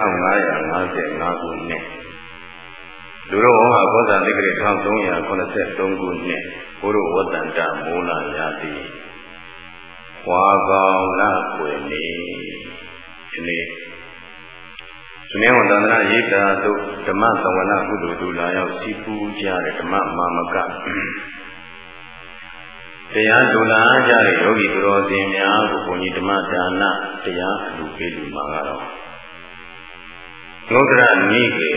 1555ခုနှစ်လူတော်ဟောဘောဇာတိကရ1383ခုနှစ်ဘုရုဝတ္တန္တမိုးလာရာတိဝါကောင်လခွေနေဒီနေ့သူနေဝန်တန္တရာရိတာတို့ဓမ္မသဝနာကုသိုလ်တို့လာရောက်စီပူကြတဲ့ဓမ္မမာမကတရားဒုလာကြတဲ့ယောဂီသူတော်စင်များကိုဘုန်းကြီးဓမ္မဒါနတရားအလူပေးလူမှာကတော့ လောကရနိကေ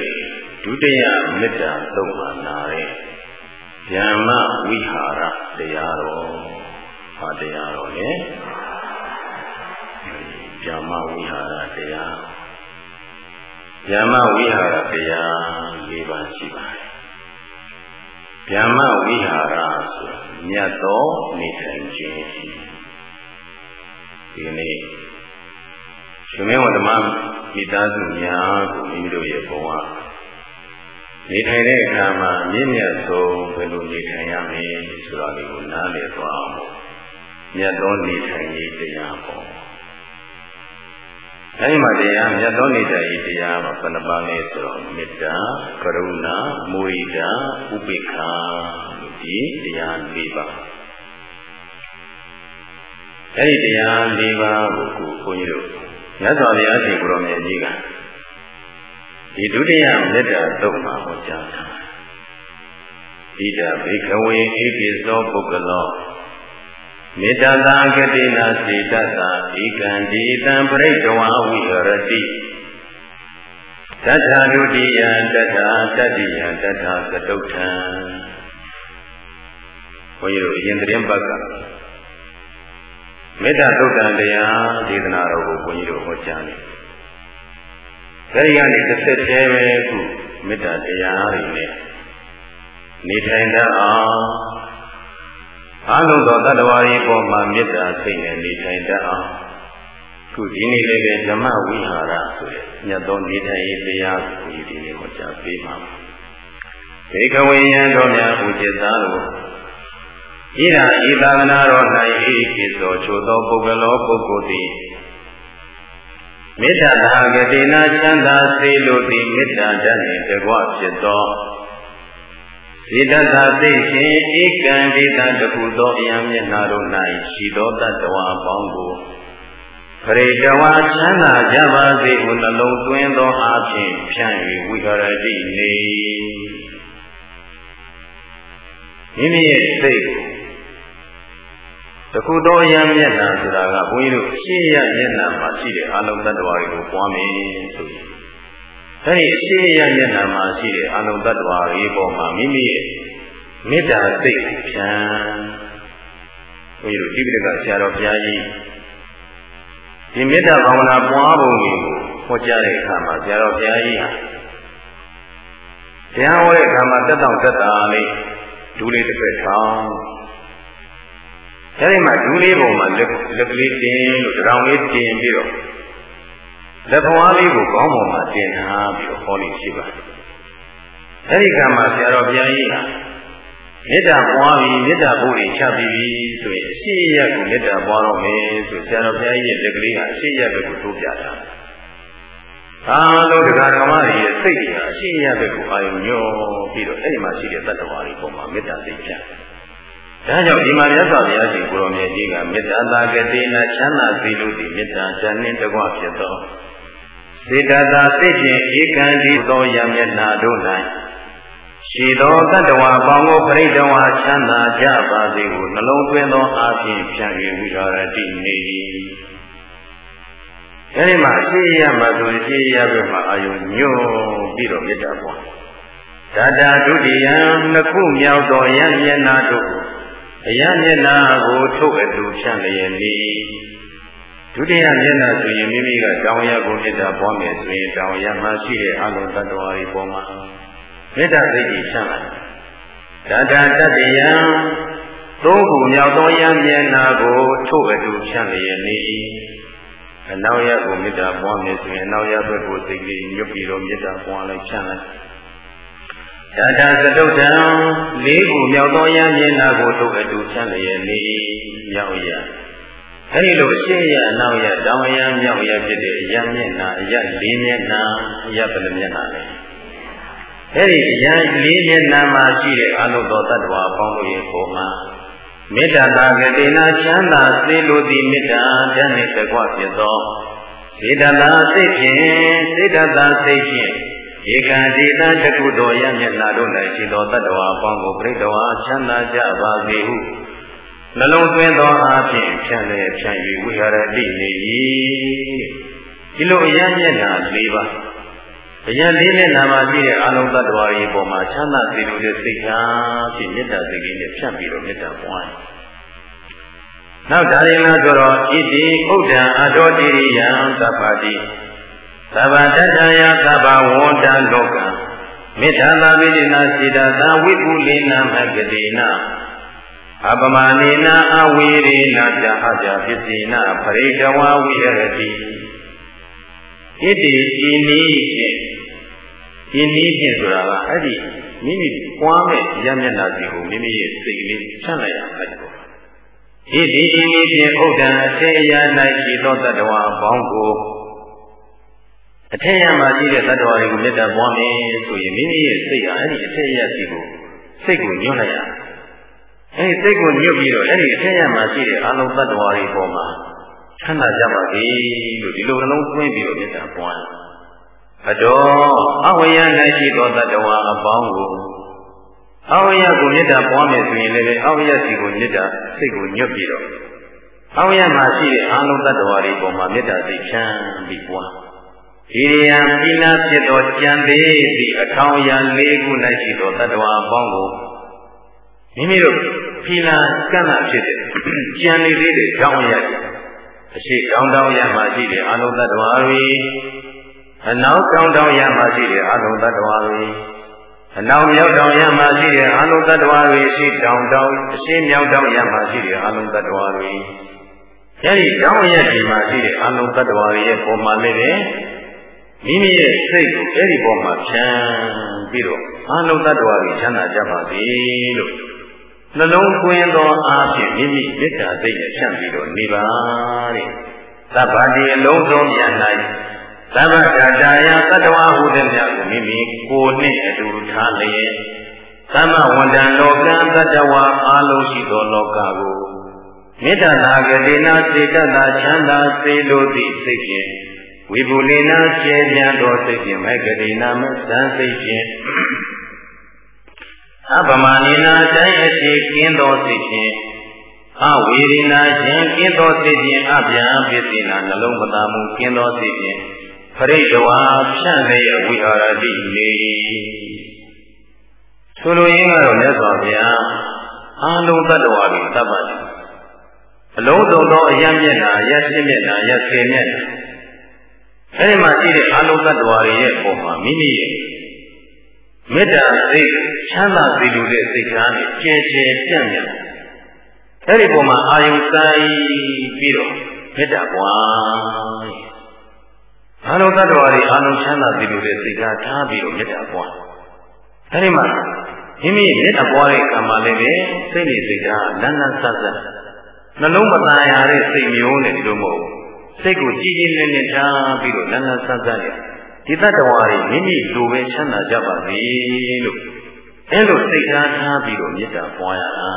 ဒုတိယမေတ္တာသုံးပါနာတဲ့ဉာဏ်မဝိဟာရတရားတော်ဟာတရားတော်လေဉာဏ်မဝိဟာရတရားဉာဏ်မဝိဟာရတရား၄ပါးရှိပါတယ်ဉာဏ်မဝိဟာရဆိုမြတ်သောနေထိုင်ခြင်းဒီနေ့ ရှင်မင်းဝဓမ္မမိသားစုများကိုမိမိတို့ရဲ့ဘဝနေထိုင်တဲ့အခါမှာမြင့်မြတ်ဆုံးဘယ်လိုနေထိုင်ရမလဲဆိုတာလေးကိုနားလည်သွားအောင်မြတ်သောနေထိုင်ရေးတရားပေါ့အဲဒီမှာတရားမြတ်သောနေထိုင်ရေးတရားမှာဘယ်နှပါးလဲဆိုတော့မေတ္တာကရုဏာမုဒိတာဥပိ္ပခာလို့ဒီတရား၄ပါးအဲဒီတရား၄ပါးကိုကိုဘုန်းကြီးတို့ မြတ်စွာဘုရားရှင်ကိုရောမြတ်ကြီးကဒီဒုတိယမေတ္တာသုတ်မှာဟောကြားတာဣဒဘိခဝေဧကိသောပုဂ္ဂလောမေတ္တာသာကတိနာစေတ္တာဧကံဒီတံပရိတဝဝိဟရတိတထာဒုတိယတထာတတိယတထာသတုထံဘုန်းကြီးတို့အရင်သတင်းပတ်က မေတ္တာသုတ်တံတရားဒေသနာတော်ကိုဘုန်းကြီးတို့ဟောကြားနေအဲဒီကနေတစ်ဆက်တည်းပဲခုမေတ္တာတရားတွေနဲ့နေထိုင်တတ်အောင်အလုံးသောတ attva တွေပေါ်မှာမေတ္တာစိတ်နဲ့နေထိုင်တတ်အောင်ခုဒီနေ့လည်းပဲဓမ္မဝိဟာရဆိုတဲ့ညတ်သောနေထိုင်ရေးတရားကိုဒီနေ့ဟောကြားပေးမှာပါဘေကဝေယံတော်များဥจิตသားတို့ ဤရာဤသာသနာတော်၌ဤကိသောချိုသောပုဂ္ဂလောပုဂ္ဂိုလ်သည်မေတ္တာသာဂတိနာချမ်းသာစေလိုသည်မေတ္တာဓာတ်နှင့်တကွဖြစ်သောစေတသာသိခြင်းဧကံဒေသတခုသောအယံမျက်နာတို့၌ရှိသောတတ္တဝါပေါင်းကိုပရိတဝါချမ်းသာကြပါစေဟုနှလုံးသွင်းသောအဖြစ်ဖြန့်၍ဝိဟရတိနေမိမိရဲ့စိတ်ကို တခုသောအယံမျက်နှာဆိုတာကဘုန်းကြီးတို့ရှေ့ရမျက်နှာမှာရှိတဲ့အာလုံတ attva တွေကိုပွားမယ်ဆိုရင်အဲဒီရှေ့ရမျက်နှာမှာရှိတဲ့အာလုံတ attva တွေပေါ်မှာမိမိရဲ့မေတ္တာစိတ်ဖြန်းဘုန်းကြီးတို့တိပိဋကဆရာတော်ဘုရားကြီးဒီမေတ္တာဘာဝနာပွားပုံကိုဟောကြားတဲ့အခါမှာဆရာတော်ဘုရားကြီးဟာတရားဟောတဲ့အခါမှာတက်တောင့်တက်တာလေးဒူးလေးတစ်ဖက်ထောင်း အဲဒီမှာဒူးလေးပုံမှာလက်လက်ကလေးတင်လို့တောင်လေးတင်ပြီးတော့လက်ဖွားလေးကိုခေါင်းပေါ်မှာတင်ထားပြီးတော့ဟောလို့ရှိပါတယ်အဲဒီကံမှာဆရာတော်ဘုရားကြီးဟာမေတ္တာပွားပြီးမေတ္တာဘုရားချပြီးပြီဆိုရင်အရှိရက်ကိုမေတ္တာပွားတော့မယ်ဆိုဆရာတော်ဘုရားကြီးရဲ့လက်ကလေးဟာအရှိရက်ကိုထိုးပြတာအားလုံးတရားဓမ္မတွေရဲ့စိတ်တွေဟာအရှိရက်ကိုအာရုံညောပြီးတော့အဲ့ဒီမှာရှိတဲ့တတ္တဝါတွေပေါ်မှာမေတ္တာစိတ်ဖြတ် ဒါကြောင့်ဒီမှာမြတ်စွာဘုရားရှင်ကိုရောမြတ်ကြီးကမေတ္တာသာကတိနာချမ်းသာစေလို့ဒီမေတ္တာဉာဏ်နှင့်တကွဖြစ်သောစေတသာစိတ်ဖြင့်ဧကံဒီသောယမျက်နာတို့၌ရှိသောတတ္တဝါပေါင်းကိုပရိဒဝါချမ်းသာကြပါစေဟုနှလုံးသွင်းသောအာဖြင့်ဖြန့်၍ဝိဟာရတိနေ၏အဲဒီမှာအရှိရမှာဆိုအရှိရဘက်မှာအာယုံညွတ်ပြီးတော့မေတ္တာပွားဒါတာဒုတိယနှစ်ခုမြောက်သောယမျက်နာတို့ အယမျက်နာကိုထုတ်အတူဖြန့်လျက်နေဒုတိယမျက်နှာဆိုရင်မိမိကတောင်းရကိုမေတ္တာပွားမယ်ဆိုရင်တောင်းရမှရှိတဲ့အလုံးတ attva တွေပေါ်မှာမေတ္တာစိတ်ကြီးဖြန့်လိုက်ဒါတာတတ္တယံသုံးခုမြောက်သောယံမျက်နှာကိုထုတ်အတူဖြန့်လျက်နေအနောက်ရကိုမေတ္တာပွားမယ်ဆိုရင်အနောက်ရဘက်ကိုစိတ်လေးညွတ်ပြီးတော့မေတ္တာပွားလိုက်ဖြန့်လိုက် ဒါတာသတုထံလေးခုမြောက်သောယံမျက်နှာကိုထုတ်အတူဖြန့်လျက်နေမြောက်ရအဲဒီလိုအရှိရအနောက်ရတောင်ရမြောက်ရဖြစ်တဲ့အရမျက်နာအရလေးမျက်နာအရဘယ်လိုမျက်နာလဲအဲဒီအရလေးမျက်နာမှာရှိတဲ့အလုံးသောတ attva ပေါင်းလို့ရေပုံမှာမေတ္တာသာကတိနာချမ်းသာစေလိုသည်မေတ္တာဓာတ်နှင့်တကွဖြစ်သောစေတသာစိတ်ဖြင့်စေတသာစိတ်ဖြင့် ဧကံဒီတတကုသောရမျက်နာတို့၌ရှိသောတ attva ပေါင်းကိုပြိတ္တဝါချမ်းသာကြပါစေဟုနှလုံးသွင်းသောအားဖြင့်ဖြန့်လေဖြန့်၍ဝိဟာရတိနေ၏ဒီလိုအရမျက်နာ၄ပါးအရလေးနဲ့နာမရှိတဲ့အလုံးသတ္တဝါတွေပေါ်မှာချမ်းသာစေလိုတဲ့စိတ်ထားဖြင့်မေတ္တာစိတ်ကြီးနဲ့ဖြန့်ပြီးတော့မေတ္တာပွားတယ်နောက်ဒါရင်လားဆိုတော့ဣတိဥဒ္ဒံအတောတိရိယံသဗ္ဗတိ သဗ္ဗတတ္တယသဗ္ဗဝန္တလောကမေတ္တာသာဝိဒိနာစေတသာဝိပုလိနာမဂတိနာအပမနေနာအဝိရေနာကြဟကြပစ္စေနာပရိတဝဝိရတိဣတိဤနည်းဖြင့်ဤနည်းဖြင့်ဆိုတာကအဲ့ဒီမိမိပွားမဲ့ရမျက်နှာစီကိုမိမိရဲ့စိတ်ကလေးဖြန့်လိုက်ရမယ်ပေါ့ဣတိဤနည်းဖြင့်ဥဒ္ဒံအထေအရာ၌ရှိသောတတ္တဝါပေါင်းကို အထေရမှာရှိတဲ့တတ္တဝါတွေကိုမေတ္တာပွားမယ်ဆိုရင်မိမိရဲ့စိတ်ဟာအဲ့ဒီအထေရစီကိုစိတ်ကိုညွှန်လိုက်ရတယ်အဲဒီစိတ်ကိုညွတ်ပြီးတော့အဲ့ဒီအထက်ရမှာရှိတဲ့အာလုံတ attva တွေပေါ်မှာချမ်းသာကြပါစေလို့ဒီလိုနှလုံးသွင်းပြီးတော့မေတ္တာပွားတယ်။အတော်အဝိယ၌ရှိသောတ attva အပေါင်းကိုအဝိယကိုမေတ္တာပွားမယ်ဆိုရင်လည်းအဝိယစီကိုမေတ္တာစိတ်ကိုညွတ်ပြီးတော့အဝိယမှာရှိတဲ့အာလုံတ attva တွေပေါ်မှာမေတ္တာစိတ်ချမ်းပြီးပွား ဣရိယံပိနာဖြစ်သောကြံသေးသည့်အထောင်ရလေးခု၌ရှိသောတ attva အပေါင်းကိုမိမိတို့ဖီလာကန့်တာဖြစ်တဲ့ကြံနေသေးတဲ့ကြောင်းရတယ်အရှိကောင်းတောင်းရမှရှိတဲ့အလုံးသတ္တဝါတွေအနောက်ကောင်းတောင်းရမှရှိတဲ့အလုံးသတ္တဝါတွေအနောက်မြောက်တောင်ရမှရှိတဲ့အလုံးသတ္တဝါတွေရှိတောင်တောင်အရှိမြောက်တောင်ရမှရှိတဲ့အလုံးသတ္တဝါတွေအဲဒီတောင်းရဒီမှာရှိတဲ့အလုံးသတ္တဝါတွေရဲ့ပုံမှန်လေးတဲ့ မိမိရဲ့စိတ်ကိုအဲ့ဒီပေါ်မှာဖြန်းပြီးတော့အလုံးသတ္တဝါတွေချမ်းသာကြပါစေလို့နှလုံးသွင်းသောအားဖြင့်မိမိမေတ္တာစိတ်နဲ့ဖြန့်ပြီးတော့နေပါတဲ့သဗ္ဗတိအလုံးစုံမြန်၌သဗ္ဗတာတာယသတ္တဝါဟုသည်များကိုမိမိကိုယ်နှင့်အတူထားလျက်သမ္မဝန္တံလောကံသတ္တဝါအလုံးရှိသောလောကကိုမေတ္တာနာဂတိနာစေတသာချမ်းသာစေလိုသည့်စိတ်ဖြင့် ဝိပုလိနာကျေပြန့်သောစိတ်ဖြင့်မဂတိနာမသံစိတ်ဖြင့်အပမနိနာတိုင်းအရှိကင်းသောစိတ်ဖြင့်အဝေရိနာရှင်ကင်းသောစိတ်ဖြင့်အဗျာပစ္စေနာနှလုံးမသာမှုကင်းသောစိတ်ဖြင့်ပရိဒဝါဖြန့်လျက်ဝိဟာရတိနေဆိုလိုရင်းကတော့မြတ်စွာဘုရားအာလုံးတ attva တွေသတ်ပါတယ်အလုံးစုံသောအယံမျက်နာအယရှင်းမျက်နာအယဆယ်မျက်နာ အဲဒီမှာရှိတဲ့အာလုံးတ attva တွေရဲ့ပုံမှာမိမိရဲ့မေတ္တာစိတ်ချမ်းသာစေလိုတဲ့စိတ်ထားနဲ့ကျဲကျဲပြန့်ပြန့်အဲ့ဒီပုံမှာအာယုဆိုင်ပြီးတော့မေတ္တာပွားအာလုံးတ attva တွေအာလုံးချမ်းသာစေလိုတဲ့စိတ်ထားထားပြီးတော့မေတ္တာပွားအဲ့ဒီမှာမိမိမေတ္တာပွားတဲ့ကံမှာလည်းပဲစိတ်နဲ့စိတ်ထားလန်းလန်းဆတ်ဆတ်နှလုံးမသားရတဲ့စိတ်မျိုးနဲ့ဒီလိုမဟုတ် စိတ်ကိုကြည်ကြည်လင်းလင်းထားပြီးတော့လန်းလန်းဆတ်ဆတ်ရဒီတတ္တဝါတွေမိမိလိုပဲချမ်းသာကြပါစေလို့အဲလိုစိတ်ထားထားပြီးတော့မေတ္တာပွားရတာ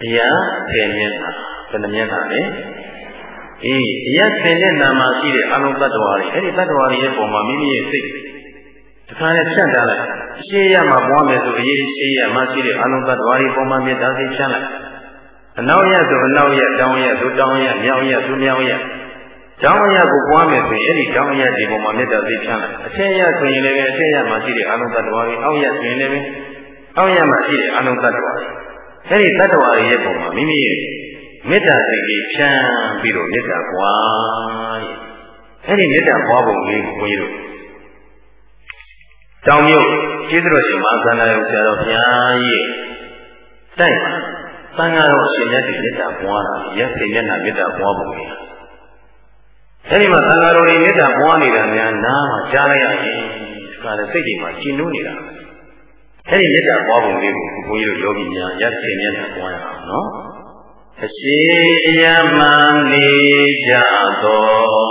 တရားဆယ်မျက်နှာဘယ်နှမျက်နှာလဲအေးတရားဆယ်မျက်နှာမှာရှိတဲ့အလုံးတတ္တဝါတွေအဲ့ဒီတတ္တဝါတွေရဲ့ပုံမှာမိမိရဲ့စိတ်တခါနဲ့ဖြန့်ထားလိုက်အရှိရမှာပွားမယ်ဆိုအရေးရှိရမှာရှိတဲ့အလုံးတတ္တဝါတွေပုံမှာမေတ္တာစိတ်ဖြန့်လိုက်အနောက်ရဆိုအနောက်ရတောင်းရဆိုတောင်းရမြောက်ရဆိုမြောက်ရ ကျောင်းအရာကိုပွားမယ်ဆိုရင်အဲ့ဒီကျောင်းအရာဒီပုံမှာမေတ္တာသိချမ်းလိုက်အထက်ရဆိုရင်လည်းအထက်ရမှာရှိတဲ့အလုံးသတ္တဝါတွေအောက်ရဆိုရင်လည်းအောက်ရမှာရှိတဲ့အလုံးသတ္တဝါတွေအဲ့ဒီသတ္တဝါတွေရဲ့ပုံမှာမိမိရဲ့မေတ္တာစိတ်ကြီးဖြန်းပြီးတော့မေတ္တာပွားရဲ့အဲ့ဒီမေတ္တာပွားပုံလေးကိုဘုန်းကြီးတို့တောင်မြုပ်ကျေးဇူးတော်ရှင်မဟာသန္တာယုံဆရာတော်ဘုရားရဲ့တိုက်သံဃာတော်ရှင်မြတ်ဒီမေတ္တာပွားတာရက်စိတ်မျက်နှာမေတ္တာပွားပုံလေး အဲဒီမှာသံဃာတော်တွေမေတ္တာပွားနေတာများနားမှာကြားလိုက်ရရင်ဒီကလည်းစိတ်ကြီးမှာရှင်းလို့နေတာအဲဒီမေတ္တာပွားပုံလေးကိုဘုန်းကြီးတို့ယောဂီများရက်စင်မျက်နှာပွားရအောင်နော်အရှိယမနေကြသော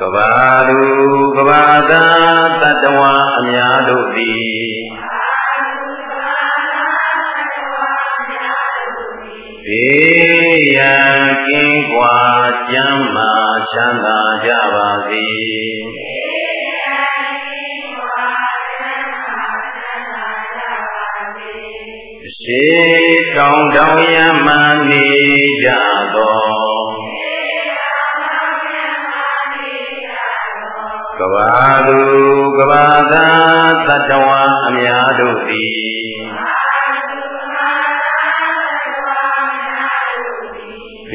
ကဘာလူကဘာသာတတဝအများတို့သည် ဘေးရန်ကင်းကွာကျမ်းမာချမ်းသာကြပါစေရှေတောင်တောင်ရမနေကြသောကဘာသူကဘာသာတတဝအများတို့သည်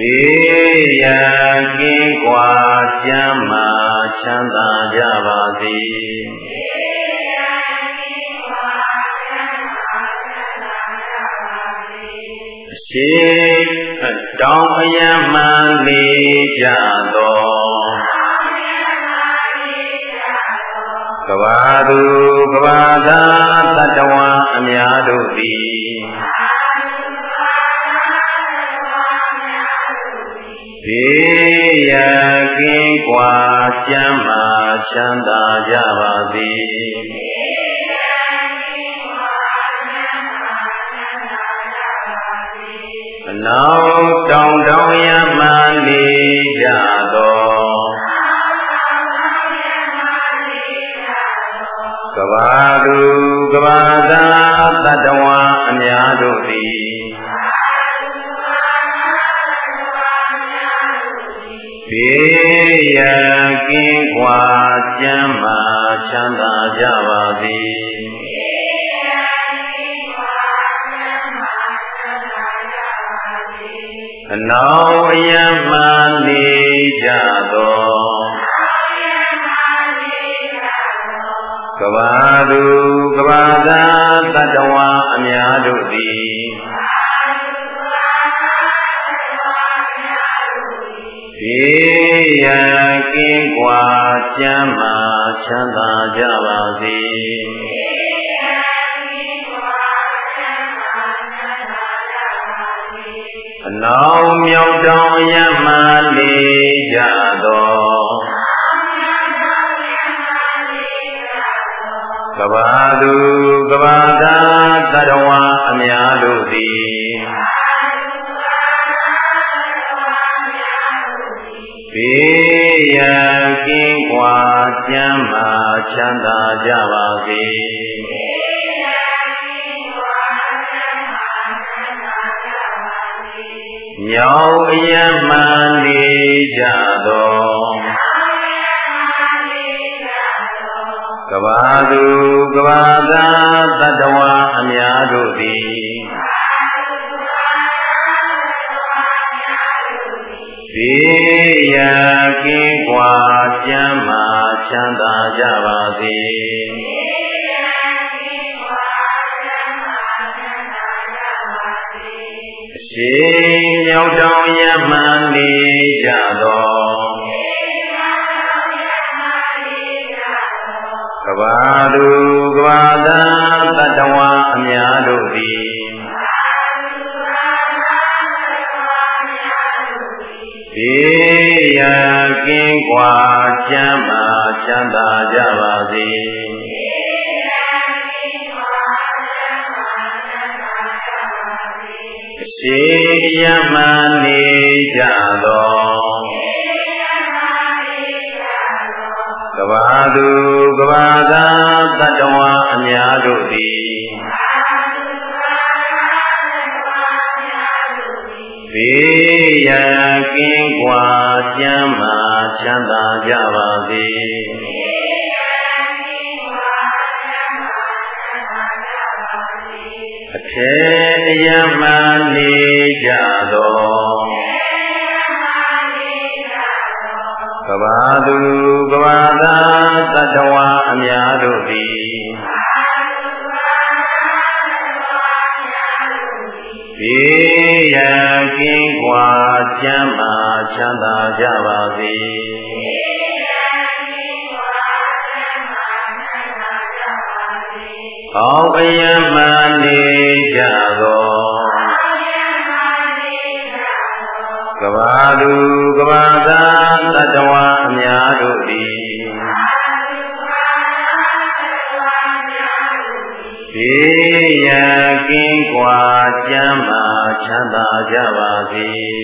ဘေးရန်ကင်းကွာကျမ်းမာချမ်းသာကြပါစေရှိတောင်းအယံမှန်နေကြသောကဘာသူကဘာသာတတဝအများတို့သည် ဘေးရကင်းကွာကျမ်းမာချမ်းသာကြပါစေအနောက်တောင်တောင်ရမှနေကြသောကဘာသူကဘာသာတတဝအများတို့သည် ဘေးရန်ကင်းကွာကျမ်းမာချမ်းသာကြပါစေအနောအယံမှနေကြသောကဘာသူကဘာသာတတဝအများတို့သည် ဘေးရန်ကင်းကွာကျမ်းမာချမ်းသာကြပါစေအနောင်မြောက်တောင်ရမှနေကြသောကဘာသူကဘာသာတတဝအများတို့သည် ဘေးရန်ကင်းကွာကျမ်းမာချမ်းသာကြပါစေမြောက်အယံမှနေကြသောကဘာသူကဘာသာတတဝအများတို့သည် ဘေးရန်ကင်းကွာကျမ်းမာချမ်းသာကြပါစေရှိမြောက်တောင်ရမှန်နေကြသောကဘာသူကဘာသာတတဝအများတို့သည် ကင်းကွာကျမ်းမာချမ်းသာကြပါစေရှိယမနေကြသောကဘာသူကဘာသာတတဝအများတို့သည်ဘေးရန်ကင်းကွာကျမ်းမာ ချမ်းသာကြပါစေအထေယမနေကြသောကဘာသူကဘာသာတတဝအများတို့သည်ဘေးရန်ကင်းကွာကျမ်းမာချမ်းသာကြပါစေ အောင်အယံမှနေကြသောကဘာသူကဘာသာတတဝအများတို့သည်ဘေးရန်ကင်းကွာကျမ်းမာချမ်းသာကြပါစေ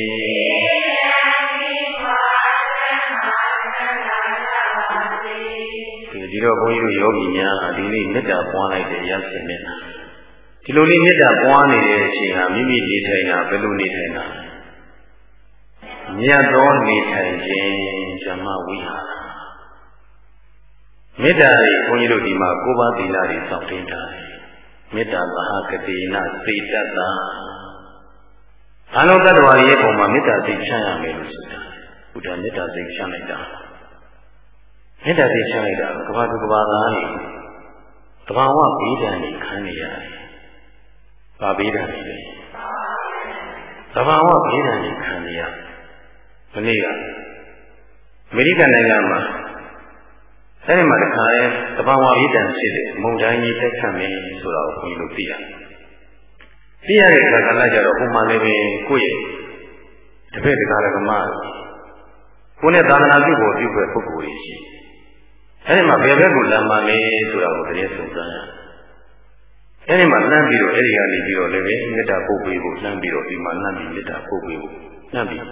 ဒီတော့ဘုန်းကြီးတို့ယောဂီများဒီနေ့မေတ္တာပွားလိုက်တဲ့ရသင်မျက်နှာဒီလိုလေးမေတ္တာပွားနေတဲ့အချိန်ဟာမိမိနေထိုင်တာဘယ်လိုနေထိုင်တာမြတ်သောနေထိုင်ခြင်းဇမဝိဟာရမေတ္တာတွေဘုန်းကြီးတို့ဒီမှာကိုးပါးသီလတွေစောင့်တင်ထားတယ်မေတ္တာသဟကတိနာစေတ္တအလုံးတ attva ရဲ့ပုံမှာမေတ္တာစိတ်ချမ်းရမယ်လို့ဆိုတာဘုရားမေတ္တာစိတ်ချမ်းလိုက်တာ မေတ္တာစိတ်ချမ်းလိုက်တာကဘာသူကဘာသားနေတဘာဝဘေးဒဏ်တွေခံနေရတယ်။ဘာဘေးဒဏ်တွေလဲ။တဘာဝဘေးဒဏ်တွေခံနေရမနေ့ကအမေရိကန်နိုင်ငံမှာအဲဒီမှာတခါရဲတဘာဝဘေးဒဏ်ဖြစ်တဲ့မုန်တိုင်းကြီးတက်ခတ်မယ်ဆိုတာကိုဘုန်းကြီးတို့သိရတယ်။သိရတဲ့အခါကလည်းကြတော့ဟိုမှာလည်းပဲကိုယ့်ရဲ့တပည့်တရားဓမ္မကိုယ်နဲ့သာသနာပြုဖို့ပြုဖို့ပုဂ္ဂိုလ်ကြီးရှိတယ် အဲဒီမှာဘယ်ဘက်ကိုလမ်းမလဲဆိုတာကိုတည်းစုံစမ်းရအဲဒီမှာလှမ်းပြီးတော့အဲဒီကနေပြီးတော့လည်းပဲမေတ္တာပို့ပေးဖို့လှမ်းပြီးတော့ဒီမှာလှမ်းပြီးမေတ္တာပို့ပေးဖို့လှမ်းပြီး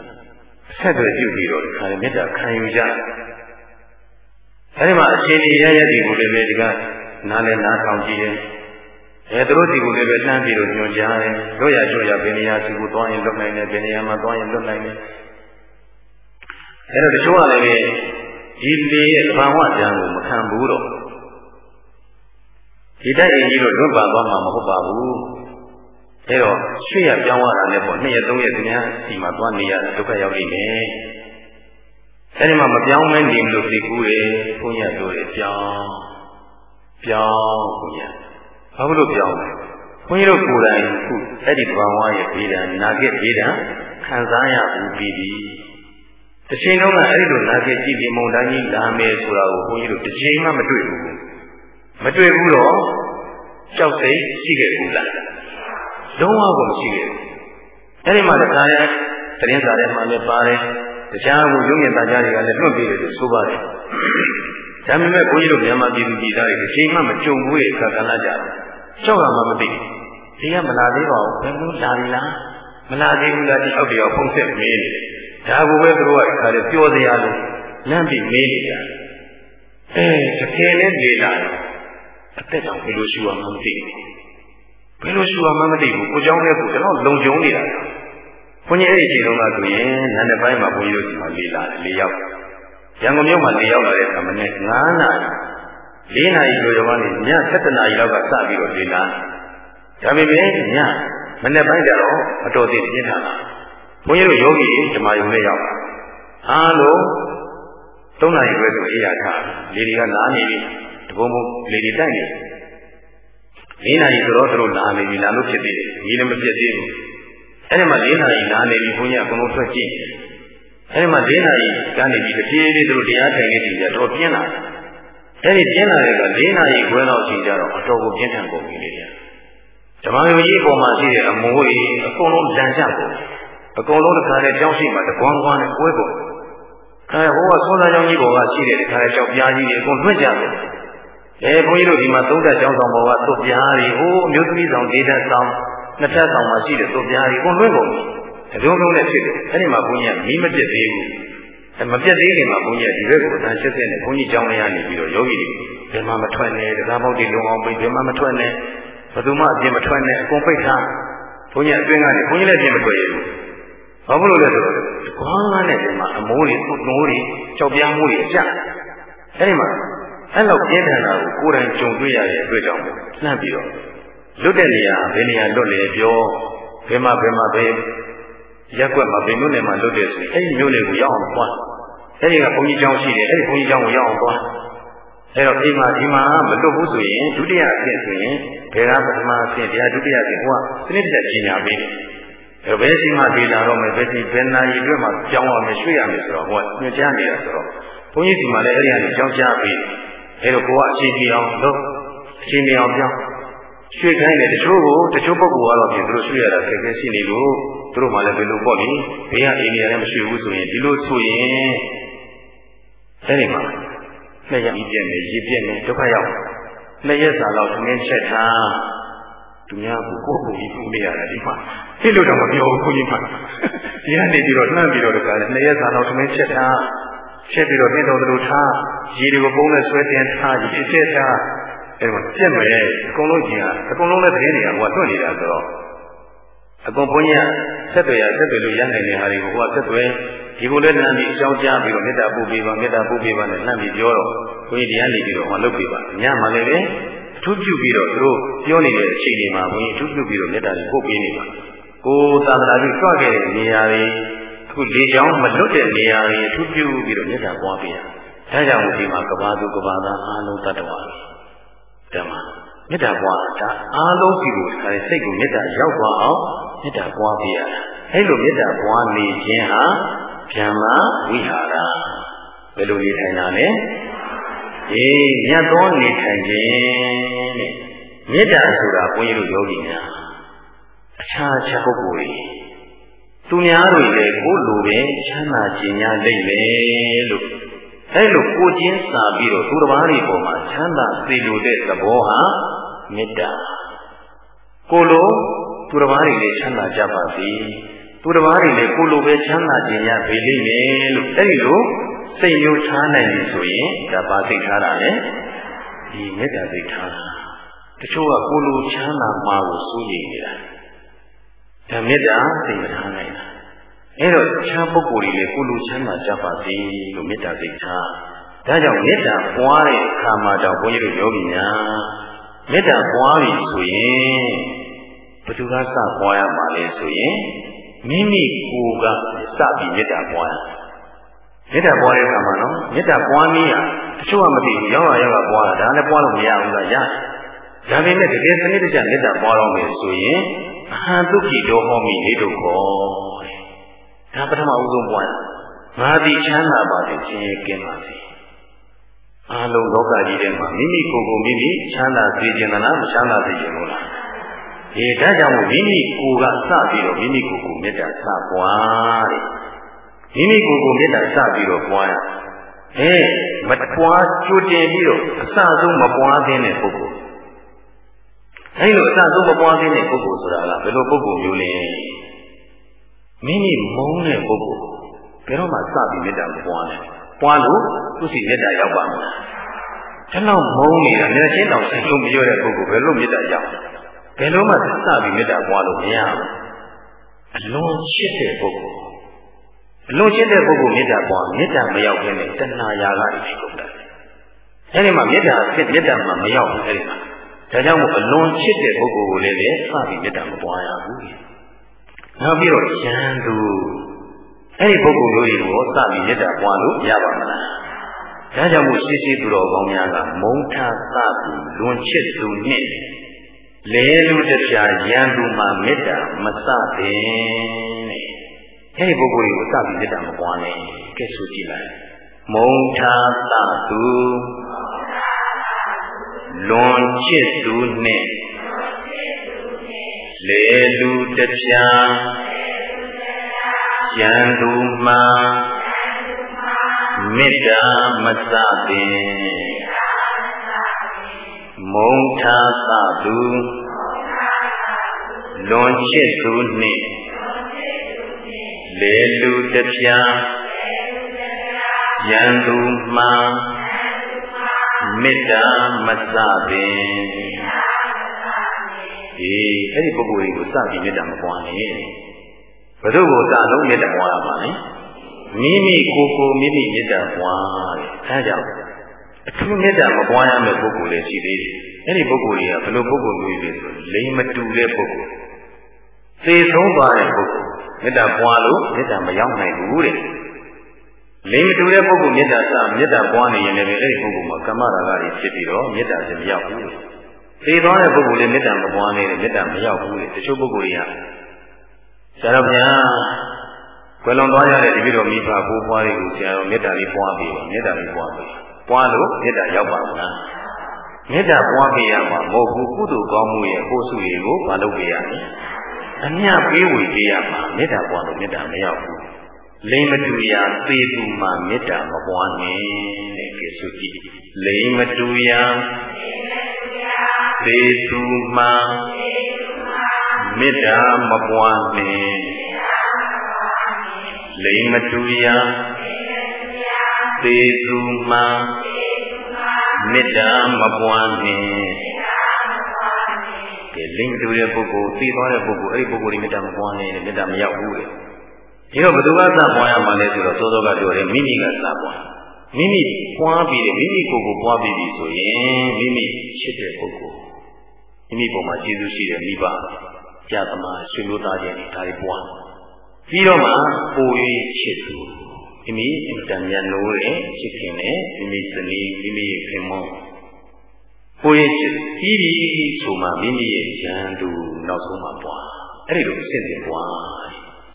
ဆက်သွယ်ပြုပြီးတော့ဒီခါလေးမေတ္တာခံယူကြအဲဒီမှာအရှင်ကြီးရရသည်ကိုလည်းပဲဒီကနားလဲနားထောင်ကြည့်တယ်အဲသူတို့ဒီကိုလည်းပဲလှမ်းပြီးတော့ညွှန်ကြားတယ်တို့ရကျွရဘယ်နေရာစီကိုသွားရင်လွတ်နိုင်တယ်ဘယ်နေရာမှာသွားရင်လွတ်နိုင်တယ်အဲတော့တချို့ကလည်း ဒီလေရဲ့ဘာဝတံကိုမခံဘူးတော့ဒီတိုက်ရင်ကြီးတော့လွတ်ပါသွားမှာမဟုတ်ပါဘူးအဲတော့ရွှေ့ရပြောင်းရတာလည်းပေါ့နှစ်ရက်သုံးရက်သူများဒီမှာသွားနေရဒုက္ခရောက်နေတယ်အဲဒီမှာမပြောင်းမဲနေလို့သိကူးတယ်ဘုန်းကြီးတို့တယ်ပြောင်းပြောင်းဘုန်းကြီးဘာလို့ပြောင်းလဲဘုန်းကြီးတို့ကိုယ်တိုင်ခုအဲ့ဒီဘာဝရဲ့ဘေးဒဏ်နာဂစ်ဘေးဒဏ်ခံစားရဘူးပြီးပြီ တစ်ချိန်လုံးကအဲ့ဒီလိုနာခဲ့ကြည့်ပြီးမုံတိုင်းကြီးလာမယ်ဆိုတာကိုဘုန်းကြီးတို့တစ်ချိန်မှမတွေ့ဘူးမတွေ့ဘူးတော့ကြောက်စိတ်ရှိခဲ့ဘူးလားလုံးဝကိုမရှိခဲ့ဘူးအဲ့ဒီမှာတခါလဲသတင်းစာထဲမှာလည်းပါတယ်တခြားကိုရုံးမြင့်သားကြားတွေကလည်းလွတ်ပြီးတယ်လို့ဆိုပါတယ်ဒါပေမဲ့ဘုန်းကြီးတို့မြန်မာပြည်သူပြည်သားတွေတစ်ချိန်မှမကြုံဘူးရဲ့အခါကလည်းကြတယ်ကြောက်ရမှမသိဘူးဒီကမလာသေးပါဘူးဘယ်လိုလာပြီလားမလာသေးဘူးလားဒီအောက်တရောဖုံးဆက်မေးနေတယ် ဒါကိုပဲသူတို့ကခါလေပြောစရာလို့လမ်းပြီးမေးနေကြအဲတကယ်လည်းလေလာအသက်တောင်ဘယ်လိုရှိရမှမသိဘူးဘယ်လိုရှိရမှမသိဘူးကိုเจ้าလည်းကိုကျွန်တော်လုံခြုံနေတာဘုန်းကြီးအဲ့ဒီအချိန်တုန်းကဆိုရင်နန်းတဲ့ပိုင်းမှာဘုန်းကြီးတို့ဒီမှာလေလာတယ်၄ယောက်ရန်ကုန်မြို့မှာ၄ယောက်လာတဲ့အခါမနေ့9နာရီ၄နာရီကျော်ကျော်ကနေည7နာရီလောက်ကစပြီးတော့လေလာဒါပေမဲ့ညမနေ့ပိုင်းကျတော့အတော်သိပြင်းထန်တာ ဘုန်းကြီးတို့ယောဂီဓမ္မယုံနဲ့ရောက်အားလုံးသုံးနာရီပဲဆိုအေးရထားလေတွေကနားနေပြီတဘုံဘုံလေတွေတိုက်နေလေးနာရီဆိုတော့သူတို့နားနေပြီနားလို့ဖြစ်သေးတယ်ဒီလည်းမဖြစ်သေးဘူးအဲ့ဒီမှာလေးနာရီနားနေပြီဘုန်းကြီးအကုန်လုံးထွက်ကြည့်အဲ့ဒီမှာလေးနာရီကနေပြီးတပြေးလေးသူတို့တရားထိုင်နေကြတယ်တော့ပြင်းလာတယ်အဲ့ဒီပြင်းလာတဲ့ကလေးနာရီခွဲလောက်ချိန်ကြတော့အတော်ကိုပြင်းထန်ကုန်ပြီလေဓမ္မယုံကြီးပေါ်မှာရှိတဲ့အမိုးကြီးအကုန်လုံးလန်ကျကုန်တယ် အကုန်လုံးတစ်ခါနဲ့ကြောင်းရှိမှတကွမ်းကွမ်းနဲ့ကွဲကုန်အဲဟိုကသုံးသားကြောင်းကြီးပေါ်ကရှိတဲ့တစ်ခါနဲ့ကြောက်ပြားကြီးတွေအကုန်လွှတ်ကြတယ်အဲဘုန်းကြီးတို့ဒီမှာသုံးသက်ကြောင်းဆောင်ပေါ်ကသွတ်ပြားတွေဟိုအမျိုးသမီးဆောင်ဒေသဆောင်နှစ်ထပ်ဆောင်မှာရှိတဲ့သွတ်ပြားတွေအကုန်လွှတ်ကုန်တယ်ဒုံဒုံနဲ့ဖြစ်တယ်အဲ့ဒီမှာဘုန်းကြီးကမီးမပြတ်သေးဘူးမပြတ်သေးခင်မှာဘုန်းကြီးကဒီဘက်ကိုအတန်ရှစ်ဆင်းနဲ့ဘုန်းကြီးကြောင်းလေးရနေပြီးတော့ယောဂီတွေဘယ်မှမထွက်နဲ့တရားပေါက်တွေလုံအောင်ပိတ်ဘယ်မှမထွက်နဲ့ဘယ်သူမှအပြင်မထွက်နဲ့အကုန်ပိတ်ထားဘုန်းကြီးအတွင်းကနေဘုန်းကြီးလည်းပြင်မထွက်ရဘူး ဘာဖြစ်လို့လဲဆိုတော့ခေါင်းကားနဲ့ဒီမှာအမိုးတွေပုတ်နိုးတွေကြောက်ပြားမှုတွေအကျအဲ့ဒီမှာအဲ့လောက်ပြင်းထန်တာကိုကိုယ်တိုင်ကြုံတွေ့ရတဲ့အတွက်ကြောင့်လှမ်းပြီးတော့လွတ်တဲ့နေရာဘယ်နေရာလွတ်လဲပြောဘယ်မှာဘယ်မှာပဲရက်ွက်မှာဘယ်မြို့နယ်မှာလွတ်တယ်ဆိုရင်အဲ့ဒီမြို့နယ်ကိုရောက်အောင်သွားအဲ့ဒီကဘုန်းကြီးကျောင်းရှိတယ်အဲ့ဒီဘုန်းကြီးကျောင်းကိုရောက်အောင်သွားအဲ့တော့အိမ်မှာဒီမှာမလွတ်ဘူးဆိုရင်ဒုတိယအဆင့်ဆိုရင်ဘယ်ကပထမအဆင့်တရားဒုတိယအဆင့်ဟိုကစနစ်တကျကြီးညာပေးတယ် ဘယ်စီမှဒေလာတော့မယ်ဘယ်စီဘယ်နာရီအတွက်မှကြောင်းရမယ်ရွှေ့ရမယ်ဆိုတော့ဟိုကညွှန်ကြားနေတာဆိုတော့ဘုန်းကြီးဒီမှာလည်းအဲ့ဒီကနေကြောင်းကြားပြီးအဲ့တော့ကိုကအချိန်ကြီးအောင်လုပ်အချိန်ကြီးအောင်ပြောင်းရွှေခိုင်းတယ်တချို့ကိုတချို့ပုဂ္ဂိုလ်ကတော့ပြင်သူတို့ရွှေရတာခက်ခဲရှိနေလို့သူတို့မှလည်းဘယ်လိုပေါ့လေဘေးကအိမ်နေရတယ်မရွှေဘူးဆိုရင်ဒီလိုဆိုရင်အဲ့ဒီမှာနှစ်ရက်ကြီးပြည့်မယ်ရေပြည့်မယ်ဒုက္ခရောက်နှစ်ရက်စာလောက်သမင်းချက်ထား သူများကိုကိုယ့်ကိုယ်ကြီးပူနေရတယ်ဒီမှာဖြစ်လို့တော့မပြောဘူးခွန်ကြီးမှာဒီကနေပြီးတော့နှမ်းပြီးတော့တခါလေနှစ်ရက်စာလောက်သမင်းချက်ထားချက်ပြီးတော့နှင်းတော်တို့ထားရေတွေကိုပုံးနဲ့ဆွဲတင်ထားရေချက်ထားအဲ့မှာပြက်မယ်အကုန်လုံးကြီးဟာအကုန်လုံးလည်းတကယ်နေရဟိုကတွန့်နေတာဆိုတော့အကုန်ဘုန်းကြီးကဆက်သွယ်ရဆက်သွယ်လို့ရနိုင်တဲ့ဟာတွေကိုဟိုကဆက်သွယ်ဒီကိုလည်းနှမ်းပြီးအကြောင်းကြားပြီးတော့မေတ္တာပို့ပေးပါမေတ္တာပို့ပေးပါနဲ့နှမ်းပြီးပြောတော့ဘုန်းကြီးတရားနေပြီးတော့ဟောလုပ်ပေးပါညမှလည်းပဲအ ထူးပြုပြီးတော့သူတို့ပြောနေတဲ့အချိန်တွေမှာဘုန်းကြီးအထူးပြုပြီးတော့မေတ္တာကိုပို့ပေးနေပါကိုသာသနာ့ပြုကြွခဲ့တဲ့နေရာတွေအခုလေချောင်းမလွတ်တဲ့နေရာတွေအထူးပြုပြီးတော့မေတ္တာပွားပေးရဒါကြောင့်ဒီမှာကဘာသူကဘာသာအားလုံးတတ်တော်ပါဓမ္မမေတ္တာပွားတာအားလုံးစီကိုခါစိတ်ကိုမေတ္တာရောက်သွားအောင်မေတ္တာပွားပြရတာအဲ့လိုမေတ္တာပွားနေခြင်းဟာဗျမ္မာဝိဟာရဘယ်လိုနေထိုင်တာလဲ အေးမြတ်သောနေထိုင်ခြင်းတဲ့မေတ္တာဆိုတာဘုန်းကြီးတို့ယောဂီများအခြားအခြားပုဂ္ဂိုလ်တွေသူများတွေလည်းကိုယ်လိုပဲချမ်းသာခြင်းများလိမ့်မယ်လို့အဲလိုကိုချင်းစာပြီးတော့သူတစ်ပါးတွေပေါ်မှာချမ်းသာစေလိုတဲ့သဘောဟာမေတ္တာကိုလိုသူတစ်ပါးတွေလည်းချမ်းသာကြပါစေသူတစ်ပါးတွေလည်းကိုလိုပဲချမ်းသာခြင်းရပေလိမ့်မယ်လို့အဲဒီလို စိတ်မျိုးထားနိုင်ပြီဆိုရင်ဒါပါစိတ်ထားတာလေဒီမေတ္တာစိတ်ထားတာတချို့ကကိုလိုချမ်းသာမှာကိုစိုးရိမ်နေတာဒါမေတ္တာစိတ်မထားနိုင်တာအဲ့တော့ခြားပုဂ္ဂိုလ်တွေလည်းကိုလိုချမ်းသာကြပါစေလို့မေတ္တာစိတ်ထားဒါကြောင့်မေတ္တာပွားတဲ့အခါမှာတော့ဘုန်းကြီးတို့ယောဂီများမေတ္တာပွားပြီဆိုရင်ဘယ်သူကစပွားရမှာလဲဆိုရင်မိမိကိုယ်ကစပြီးမေတ္တာပွားရမေ တ္တာပွားတဲ့အခါမှာနော်မေတ္တာပွားနည်းอ่ะတချို့ကမသိဘူးရောက်လာရောက်လာပွားတာဒါလည်းပွားလို့မရဘူးလားရတယ်ဒါပေမဲ့တကယ်စနစ်တကျမေတ္တာပွားတော့မယ်ဆိုရင်အဟံတုခိတောဟောမိနေတို့ခေါ်ဒါပထမဦးဆုံးပွားရငါသည်ချမ်းသာပါစေခြင်းရဲ့ကင်းပါစေအာလုံးလောကကြီးထဲမှာမိမိကိုယ်ကိုမိမိချမ်းသာစေခြင်းသလားမချမ်းသာစေခြင်းလို့လားဒီဒါကြောင့်မိမိကိုယ်ကစပြီးတော့မိမိကိုယ်ကိုမေတ္တာစပွားတယ် မိမိကိုယ်ကိုမေတ္တာစပြီးတော့ပွားရအဲမပွားကြိုတင်ပြီးတော့အစဆုံးမပွားသေးတဲ့ပုဂ္ဂိုလ်အဲလိုအစဆုံးမပွားသေးတဲ့ပုဂ္ဂိုလ်ဆိုတာကဘယ်လိုပုဂ္ဂိုလ်မျိုးလဲမိမိမုန်းတဲ့ပုဂ္ဂိုလ်ဘယ်တော့မှစပြီးမေတ္တာမပွားနဲ့ပွားလို့သူစီမေတ္တာရောက်ပါမလားဒါတော့မုန်းနေတာမျက်ချင်းတောင်စိတ်လုံးမပြောတဲ့ပုဂ္ဂိုလ်ဘယ်လိုမေတ္တာရောက်ဘယ်လိုမှစပြီးမေတ္တာပွားလို့မရဘူးအလွန်ချစ်တဲ့ပုဂ္ဂိုလ် အလွန်ချစ်တဲ့ပုဂ္ဂိုလ်မေတ္တာပွားမေတ္တာမရောက်ဘဲနဲ့တဏှာရာဂတွေဖြစ်ကုန်တယ်အဲဒီမှာမေတ္တာဖြစ်မေတ္တာမှမရောက်ဘူးအဲဒီမှာဒါကြောင့်မို့အလွန်ချစ်တဲ့ပုဂ္ဂိုလ်ကိုလည်းပဲစပြီးမေတ္တာမပွားရဘူးနောက်ပြီးတော့ရန်သူအဲ့ဒီပုဂ္ဂိုလ်တို့တွေကိုစပြီးမေတ္တာပွားလို့ရပါမလားဒါကြောင့်မို့ရှိရှိသူတော်ကောင်းများကမုံထသပြီးလွန်ချစ်သူနှင့်လဲလူတပြာရန်သူမှာမေတ္တာမစပင်တဲ့ အဲ့ဒီပုဂ္ဂိုလ်တွေကိုစပြီးမေတ္တာမပွားနဲ့ကဲဆိုကြည့်လိုက်မုံထသသူလွန်ချစ်သူနှင့်လေလူတပြာရန်သူမှမေတ္တာမစပင်မုံထာသသူလွန်ချစ်သူနှင့် လေလူတပြာရန်သူမှမေတ္တာမစပင်အေးအဲ့ဒီပုဂ္ဂိုလ်တွေကိုစပြီးမေတ္တာမပွားနဲ့ဘယ်သူ့ကိုစလုံးမေတ္တာပွားရမှာလဲမိမိကိုယ်ကိုမိမိမေတ္တာပွားတယ်ဒါကြောင့်အထူးမေတ္တာမပွားရမယ့်ပုဂ္ဂိုလ်လည်းရှိသေးတယ်အဲ့ဒီပုဂ္ဂိုလ်တွေကဘယ်လိုပုဂ္ဂိုလ်မျိုးတွေဆိုလိမ်မတူတဲ့ပုဂ္ဂိုလ်သေဆုံးသွားတဲ့ပုဂ္ဂိုလ် မေတ္တာပွားလို့မေတ္တာမရောက်နိုင်ဘူးတဲ့လိမ်မတူတဲ့ပုဂ္ဂိုလ်မေတ္တာစမေတ္တာပွားနေရင်လည်းအဲ့ဒီပုဂ္ဂိုလ်မှာကမ္မရာဂတွေဖြစ်ပြီးတော့မေတ္တာစမရောက်ဘူးသိသွားတဲ့ပုဂ္ဂိုလ်လေးမေတ္တာမပွားနဲ့မေတ္တာမရောက်ဘူးလေတချို့ပုဂ္ဂိုလ်တွေကဆရာတော်ဗျာကွယ်လွန်သွားရတဲ့ဒီလိုမိဘကိုပွားတွေကိုဆရာတော်မေတ္တာလေးပွားပြီးမေတ္တာလေးပွားပြီးပွားလို့မေတ္တာရောက်ပါမလားမေတ္တာပွားပေးရမှာမဟုတ်ဘူးကုသိုလ်ကောင်းမှုရဲ့ကိုယ်စုတွေကိုမလုပ်ပေးရမယ် အမြပေးဝေပေးရမှာမေတ္တာပွားလို့မေတ္တာမရောက်ဘူးလိမ္မတူရာသေသူမှာမေတ္တာမပွားနဲ့တဲ့ကျေစုကြည့်လိမ္မတူရာသေသူမှာမေတ္တာမပွားနဲ့လိမ္မတူရာသေသူမှာမေတ္တာမပွားနဲ့ ကဲလိမ္မတူတဲ့ပုဂ္ဂိုလ်သိသွားတဲ့ပုဂ္ဂိုလ်အဲ့ဒီပုဂ္ဂိုလ်ဒီမေတ္တာမပွားနဲ့မေတ္တာမရောက်ဘူးတဲ့ဒီတော့ဘယ်သူကစပွားရမှာလဲဆိုတော့စောစောကပြောတယ်မိမိကစပွားမိမိပွားပြီးတယ်မိမိကိုယ်ကိုပွားပြီးပြီဆိုရင်မိမိချစ်တဲ့ပုဂ္ဂိုလ်မိမိပုံမှာကျေးဇူးရှိတဲ့မိဘကြာသမားဆွေမျိုးသားချင်းတွေဒါတွေပွားပြီးတော့မှပို၍ချစ်သူမိမိအင်တန်မြန်လို့တဲ့ချစ်ခင်နဲ့မိမိဇနီးမိမိရဲ့ခင်မော ပို၍ချစ်ပြီးပြီဆိုမှမိမိရဲ့ဉာဏ်သူနောက်ဆုံးမှပွားအဲ့ဒီလိုအစစ်အစစ်ပွား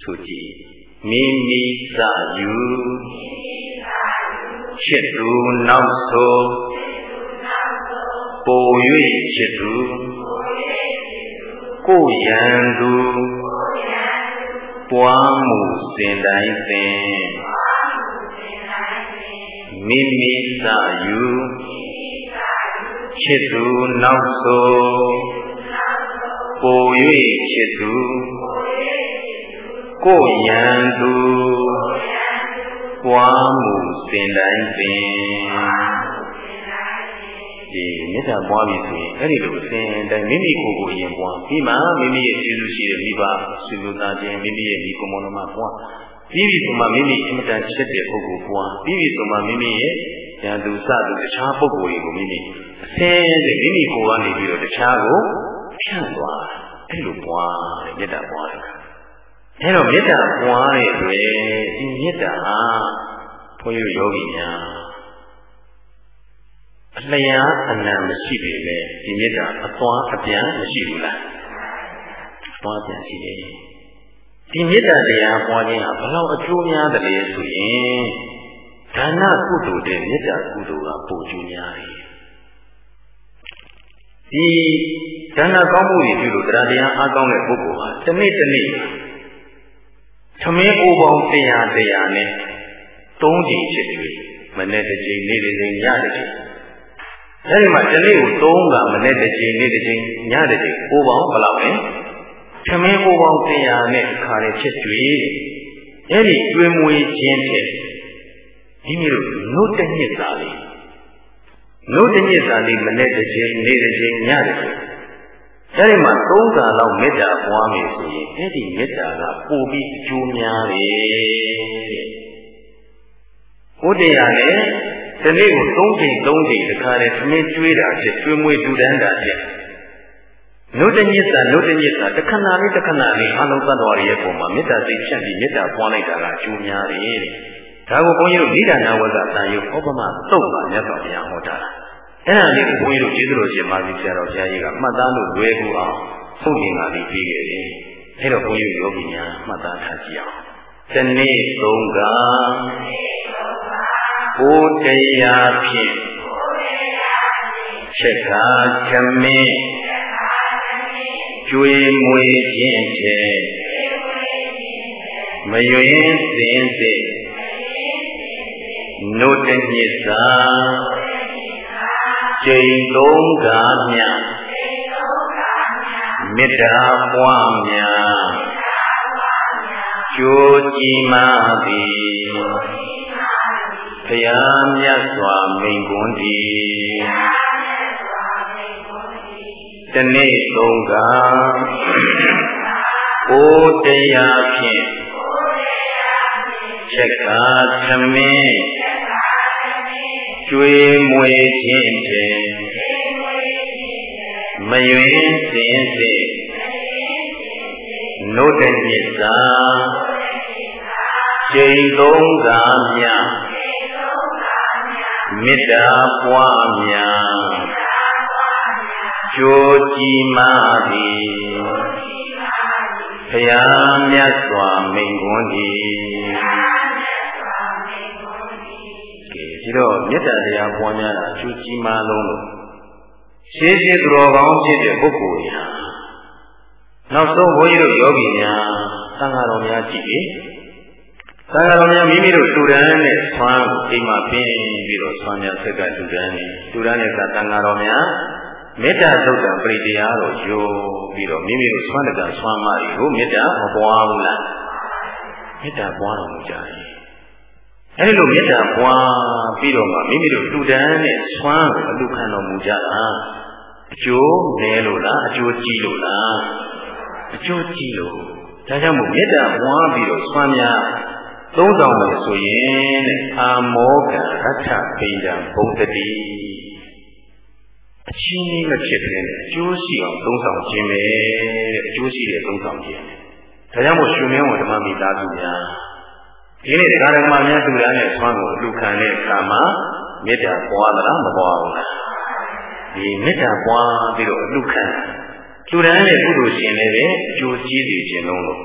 ဆိုကြည့်မိမိစယူချစ်သူနောက်ဆုံးပို၍ချစ်သူကိုယံသူပွားမှုစင်တိုင်းပင်မိမိစယူချ စ်သူနောက်ဆုံးပို၍ချစ်သူကိုယံသူပွားမှုစင်တိုင်းပင်ဒီမေတ္တာပွားပြီဆိုရင်အဲ့ဒီလိုအစဉ်တိုင်းမိမိကိုယ်ကိုအရင်ပွားပြီးမှမိမိရဲ့ကျေးဇူးရှိတဲ့မိဘဆွေမျိုးသားချင်းမိမိရဲ့ဒီကုမ္မဏမပွားပြီးပြီဆိုမှမိမိအင်မတန်ချစ်တဲ့ပုဂ္ဂိုလ်ပွားပြီးပြီဆိုမှမိမိရဲ့ဉာဏ်သူစသူတခြားပုဂ္ဂိုလ်တွေကိုမိမိ အစဉ်တဲ့မိမိကိုယ်ကနေပြီးတော့တခြားကိုဖြန့်သွားအဲ့လိုပွားတဲ့မေတ္တာပွားတယ်အဲ့တော့မေတ္တာပွားတဲ့အတွက်ဒီမေတ္တာဟာဘုန်းကြီးယောဂီများအလျားအနံမရှိပေမဲ့ဒီမေတ္တာအသွားအပြန်မရှိဘူးလားအသွားပြန်ရှိတယ်ဒီမေတ္တာတရားပွားခြင်းဟာဘလောက်အကျိုးများတယ်လဲဆိုရင်ဒါနကုသိုလ်တဲ့မေတ္တာကုသိုလ်ကပိုကျိုးများတယ် ဒီဒါနကောင်းမှုတွေပြုလို့တရားတရားအားကောင်းတဲ့ပုဂ္ဂိုလ်ဟာတစ်နေ့တစ်နေ့သမင်းအိုးပေါင်းတရားတရားနဲ့သုံးချိန်ဖြစ်ပြီးမနေ့တစ်ချိန်နေ့တစ်ချိန်ညတစ်ချိန်အဲဒီမှာတနေ့ကိုသုံးကမနေ့တစ်ချိန်နေ့တစ်ချိန်ညတစ်ချိန်ကိုပေါင်းဘယ်လောက်လဲသမင်းကိုပေါင်းတရားနဲ့အခါနဲ့ဖြစ်တွေ့အဲဒီကျွေးမွေးခြင်းဖြင့်မိမိတို့နှုတ်တညစ်စာလေး နှုတ်တညစ်စာလေးမနေ့တစ်ချိန်နေ့တစ်ချိန်ညတစ်ချိန်အဲဒီမှာသုံးကလောက်မေတ္တာပွားမယ်ဆိုရင်အဲ့ဒီမေတ္တာကပိုပြီးအကျိုးများတယ်ဘုရားနဲ့ဒီနေ့ကို၃ချိန်၃ချိန်တခါလေသမင်းကျွေးတာဖြစ်ကျွေးမွေးဒူဒန်းတာဖြစ်နုတညစ်တာနုတညစ်တာတခဏလေးတခဏလေးအလုံးသတ္တဝါတွေရဲ့ပုံမှာမေတ္တာစိတ်ဖြန့်ပြီးမေတ္တာပွားလိုက်တာကအကျိုးများတယ်တဲ့ ဒါကိုဘုန်းကြီးတို့နိဒာနဝဇ္ဇတန်ယုဩပမသုတ်ပါမြတ်စွာဘုရားဟောတာအဲ့ဒါလေးကိုဘုန်းကြီးတို့ကျေးဇူးတော်ရှင်မာသီဆရာတော်ဘုရားကြီးကမှတ်သားလို့လွယ်ကူအောင်ဖုန်ရင်ကလေးပြီးခဲ့တယ်အဲ့တော့ဘုန်းကြီးတို့ယောဂီများမှတ်သားထားကြည့်အောင်တနေ့သုံးကကိုတရားဖြင့်ချက်ကာခမင်းကျွေးမွေးခြင်းဖြင့်မယွင်းစင်စစ် နုတညစ်သာကျိန်သုံးကားမြမေတ္တာပွားများကျိုးကြည်မာသည်ဘုရားမြတ်စွာမိန်ကွန်းသည်တနေ့သုံးကကိုတရားဖြင့်ချက်ကာသမင်း ကျွေးမွေခြင်းဖြင့်မယွင်းစင်စစ်နုတ္တညစ်သာချိန်သုံးကမြမေတ္တာပွားများကြိုးကြည်မာသည်ဘုရားမြတ်စွာမိန်ကွန်းသည်ကဲ ဒီတော့မေတ္တာတရားပွားများတာကြိုးကြည်မာလုံးလို့ရှင်းရှင်းသူတော်ကောင်းဖြစ်တဲ့ပုဂ္ဂိုလ်ညာနောက်ဆုံးဘုန်းကြီးတို့ယောဂီများသံဃာတော်များကြည့်လေသံဃာတော်များမိမိတို့တူတန်းနဲ့ဆွမ်းကိုအိမ်မှာပင်းပြီးတော့ဆွမ်းများဆက်ကတူတန်းနေတူတန်းနဲ့သံဃာတော်များမေတ္တာသုတ်တံပရိတရားတော်ယိုပြီးတော့မိမိတို့ဆွမ်းတကဆွမ်းမတွေကိုမေတ္တာမပွားဘူးလားမေတ္တာပွားတော်မူကြ၏ အဲဒီလိုမေတ္တာပွားပြီးတော့မှမိမိတို့တူတန်းနဲ့ဆွမ်းကိုအလူခံတော်မူကြတာအကျိုးနည်းလို့လားအကျိုးကြီးလို့လားအကျိုးကြီးလို့ဒါကြောင့်မို့မေတ္တာပွားပြီးတော့ဆွမ်းများသုံးဆောင်မယ်ဆိုရင်တဲ့အာမောကရထပိန္ဒံဘုံတတိအချင်းကြီးမဖြစ်တဲ့အကျိုးရှိအောင်သုံးဆောင်ခြင်းပဲတဲ့အကျိုးရှိတဲ့သုံးဆောင်ခြင်းဒါကြောင့်မို့ရှင်မင်းဝဓမ္မမိသားစုများ ဒီနေ့တရားဓမ္မများသူများနဲ့ဆွမ်းကိုလူခံတဲ့အခါမှာမေတ္တာပွားသလားမပွားဘူးလားဒီမေတ္တာပွားပြီးတော့လူခံလူတန်းနဲ့ကုသိုလ်ရှင်လည်းပဲအကျိုးကြီးစေခြင်းလုံးလို့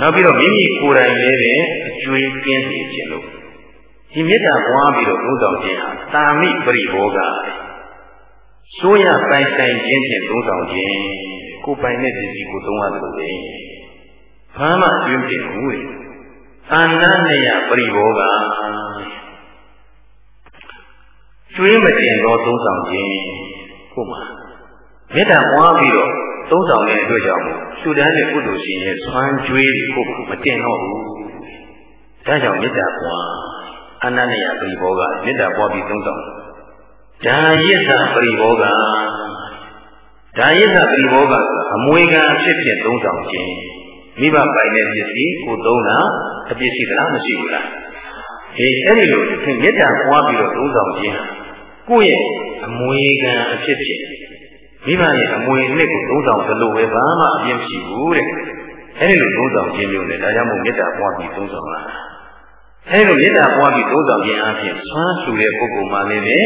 နောက်ပြီးတော့မိမိကိုယ်တိုင်လည်းပဲအကျွေးကင်းစေခြင်းလို့ဒီမေတ္တာပွားပြီးတော့ဘုရားခြင်းဟာတာမိပရိဘောဂဆိုးရပိုင်ဆိုင်ခြင်းဖြင့်သုံးဆောင်ခြင်းကိုပိုင်တဲ့ပစ္စည်းကိုသုံးရတယ်လို့ပဲဘာမှအကျိုးဖြစ်ဘူးလေ အာနန္နယပရိဘောဂကျွေးမတင်သောသုံးဆောင်ခြင်းဟုတ်မှာမေတ္တာပွားပြီးတော့သုံးဆောင်တဲ့အတွက်ကြောင့်လူတန်းတဲ့ကုသိုလ်ရှင်ရဲ့ဆွမ်းကျွေးကိုမတင်တော့ဘူးဒါကြောင့်မေတ္တာပွားအာနန္နယပရိဘောဂမေတ္တာပွားပြီးသုံးဆောင်ဒါယိသပရိဘောဂဒါယိသပရိဘောဂအမွေခံအဖြစ်ဖြင့်သုံးဆောင်ခြင်း မိဘပိုင်တဲ့ပစ္စည်းကိုသုံးတာအပြစ်ရှိသလားမရှိဘူးလားဒီအဲ့ဒီလိုမေတ္တာပွားပြီးတော့သုံးဆောင်ခြင်းကိုယ့်ရဲ့အမွေခံအဖြစ်ဖြင့်မိဘရဲ့အမွေနှစ်ကိုသုံးဆောင်သလိုပဲဘာမှအပြစ်မရှိဘူးတဲ့အဲ့ဒီလိုသုံးဆောင်ခြင်းမျိုးနဲ့ဒါကြောင့်မို့မေတ္တာပွားပြီးသုံးဆောင်လာတာအဲ့ဒီလိုမေတ္တာပွားပြီးသုံးဆောင်ခြင်းအပြင်ဆွမ်းဆူတဲ့ပုဂ္ဂိုလ်မှလည်းပဲ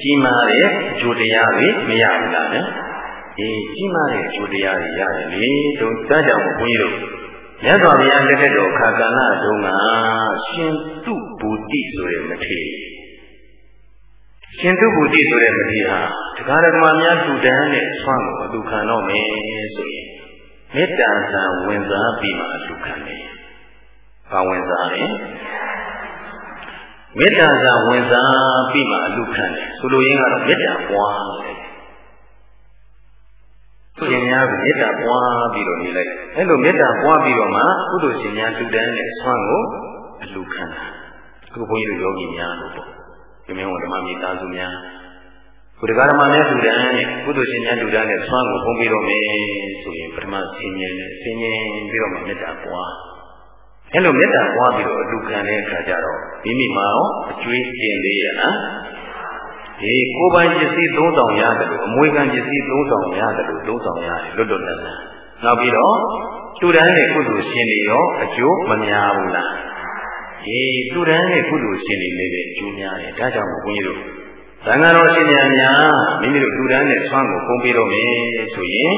ကြီးမားတဲ့အကျိုးတရားတွေမရဘူးလားနော် အေးကြီးမားတဲ့အကျိုးတရားတွေရတယ်လေတို့ဒါကြောင့်ဘုန်းကြီးတို့မြတ်စွာဘုရားလက်ထက်တော်ခါကဏ္ဍတုန်းကရှင်တုဘူတိဆိုတဲ့မထေရရှင်တုဘူတိဆိုတဲ့မထေရဟာတရားဓမ္မများထူတန်းတဲ့ဆွမ်းကိုအလူခံတော့မယ်ဆိုရင်မေတ္တာဆံဝင်စားပြီးမှအလူခံတယ်။ဘာဝင်စားလဲမေတ္တာဆံဝင်စားပြီးမှအလူခံတယ်ဆိုလိုရင်းကတော့မေတ္တာပွားတယ် သူရှင်များကမေတ္တာပွားပြီးတော့နေလိုက်အဲ့လိုမေတ္တာပွားပြီးတော့မှကုသိုလ်ရှင်များတူတန်းတဲ့ဆွမ်းကိုအလူခံတာအခုဘုန်းကြီးတို့ယောဂီများလို့ပေါ့ဒီမင်းဝဓမ္မမြေသားစုများဘုရားဓမ္မနဲ့တူတန်းနဲ့ကုသိုလ်ရှင်များတူတန်းနဲ့ဆွမ်းကိုပုံပြီးတော့မယ်ဆိုရင်ပထမဆင်ញင်နဲ့ဆင်ញင်ပြီးတော့မှမေတ္တာပွားအဲ့လိုမေတ္တာပွားပြီးတော့အလူခံတဲ့အခါကျတော့မိမိမှာရောအကျွေးကျင်လေးရလား ဒီကိုယ်ပိုင်ပစ္စည်းသုံးဆောင်ရတယ်လို့အမွေခံပစ္စည်းသုံးဆောင်ရတယ်လို့သုံးဆောင်ရတယ်လွတ်လွတ်လပ်လပ်နောက်ပြီးတော့တူတန်းတဲ့ကုသိုလ်ရှင်တွေရောအကျိုးမများဘူးလားဒီတူတန်းတဲ့ကုသိုလ်ရှင်တွေလည်းပဲအကျိုးများတယ်ဒါကြောင့်ဘုန်းကြီးတို့သံဃာတော်ရှင်များများမိမိတို့တူတန်းတဲ့ဆွမ်းကိုပုံပြီးတော့မယ်ဆိုရင်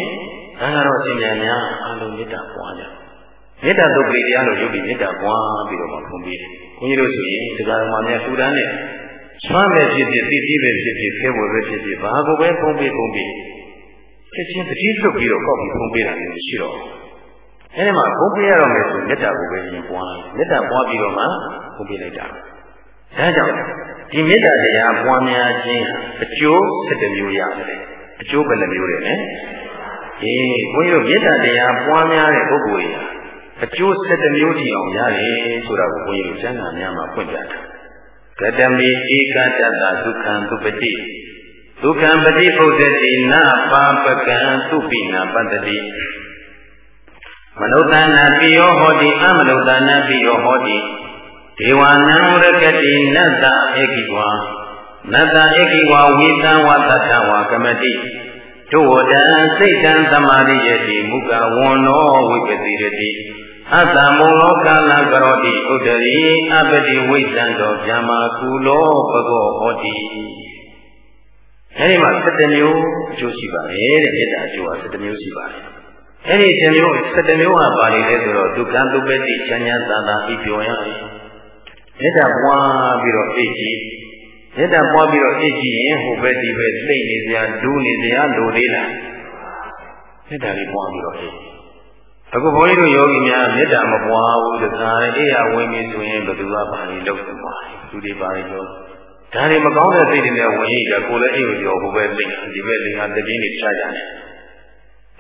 သံဃာတော်ရှင်များများအလုံးမေတ္တာပွားကြမေတ္တာသုတ်ပရိတရားလို့ယုတ်ပြီးမေတ္တာပွားပြီးတော့မှပုံပြီးတယ်ဘုန်းကြီးတို့ဆိုရင်တရားတော်မှာများတူတန်းတဲ့ ဆွမ်းပဲဖြစ်ဖြစ်သိသိပဲဖြစ်ဖြစ်ခဲဝယ်ပဲဖြစ်ဖြစ်ဘာကိုပဲဖုံးပေးဖုံးပေးချက်ချင်းတတိလွတ်ပြီးတော့ကောက်ပြီးဖုံးပေးတာမျိုးရှိတော့အဲဒီမှာဖုံးပေးရတော့မယ်ဆိုမေတ္တာကိုပဲရင်ပွားလိုက်မေတ္တာပွားပြီးတော့မှဖုံးပေးလိုက်တာဒါကြောင့်ဒီမေတ္တာတရားပွားများခြင်းအကျိုး7မျိုးရတယ်အကျိုးဘယ်နှမျိုးလဲလဲအေးဘုန်းကြီးတို့မေတ္တာတရားပွားများတဲ့ပုဂ္ဂိုလ်ကြီးအကျိုး7မျိုးတည်အောင်ရတယ်ဆိုတာကိုဘုန်းကြီးတို့ကျမ်းစာများမှာဖွင့်ပြတာ ကတမေဧကတတဒုက္ခံသုပတိဒုက္ခံပတိပုဒ္ဒတိနာပါပကံသုပိနာပတ္တိမနုဿာနာပိယောဟောတိအမနုဿာနာပိယောဟောတိဒေဝနံရကတိနတ္တဧကိဝါနတ္တဧကိဝါဝိတံဝတ္တဝါကမတိတို့ဝတံစိတ်တံသမာရိယတိမုကဝန္နောဝိပတိရတိ အတ္တမုံလောကလကရောတိဥဒရီအပတိဝိဇ္ဇံတော်ဗျာမာကုလောပကောဟောတိအဲဒီမှာ7မျိုးအကျိုးရှိပါတယ်တဲ့မေတ္တာအကျိုးက7မျိုးရှိပါတယ်အဲဒီ7မျိုး7မျိုးဟာပါလေလဲဆိုတော့ဒုက္ခဒုပ္ပတိချမ်းသာသာသာပြီးပြောရတယ်မေတ္တာပွားပြီးတော့အိတ်ကြီးမေတ္တာပွားပြီးတော့အိတ်ကြည့်ရင်ဟိုဘက်ဒီဘက်သိနေစရာဒူးနေစရာလိုသေးလားမေတ္တာလေးပွားပြီးတော့အိတ် အခုဘုန်းကြီးတို့ယောဂီများမေတ္တာမပွားဘူးတခါလေအိယာဝင်ပြီဆိုရင်ဘယ်သူကပါလိလောက်သူပါသူတွေပါလိလို့ဒါတွေမကောင်းတဲ့စိတ်တွေနဲ့ဝင်ရကြကိုလည်းအိတ်ကိုပြောဟိုဘက်သိဒီဘက်သိဟာတည်င်းနေချကြ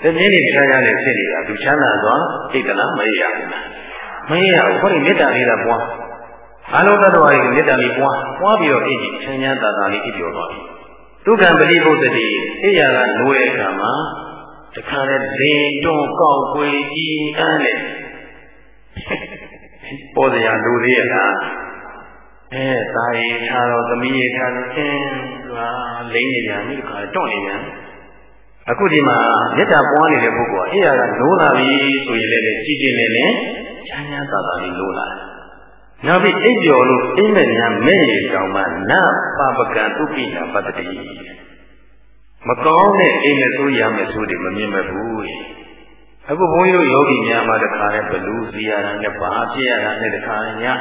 တယ်တည်င်းနေချကြတယ်ဖြစ်နေတာသူချမ်းသာသွားစိတ်ကလားမရဘူးမရဘူးခေါင်းမေတ္တာလေးကပွားအလုံးသတ္တဝါတွေမေတ္တာလေးပွားပွားပြီးတော့အိတ်ကြီးချမ်းချမ်းသာသာလေးအိပ်ပြောသွားပြီဒုက္ခပရိဘုဒ္ဓတိအိယာကနိုးတဲ့အခါမှာ တခါလေဒိန်တွန်းကောက်ွယ်ကြီးအန်းနဲ့ပေါ်စရာလူသေးရလားအဲသာရီထားတော့သမီးရထားလို့အင်းဟာလိမ့်နေပြန်ပြီတခါတွန့်နေပြန်အခုဒီမှာမေတ္တာပွားနေတဲ့ပုဂ္ဂိုလ်အိယာကနိုးလာပြီဆိုရင်လည်းကြည်ကြည်နေနေချမ်းချမ်းသာသာလေးနိုးလာတယ်နောက်ပြီးအိပ်ပျော်လို့အိမ်မက်များမဲ့ရကြောင်မှနပပကံဥပိနာပတ္တိ မကောင်းတဲ့အိမ်မက်ဆိုးရမယ်ဆိုတွေမမြင်မဲ့ဘူးအခုဘုန်းကြီးတို့ယောဂီများမှာတခါနဲ့ဘလူစီရတာနဲ့ဘာဖြစ်ရတာနဲ့တခါညာ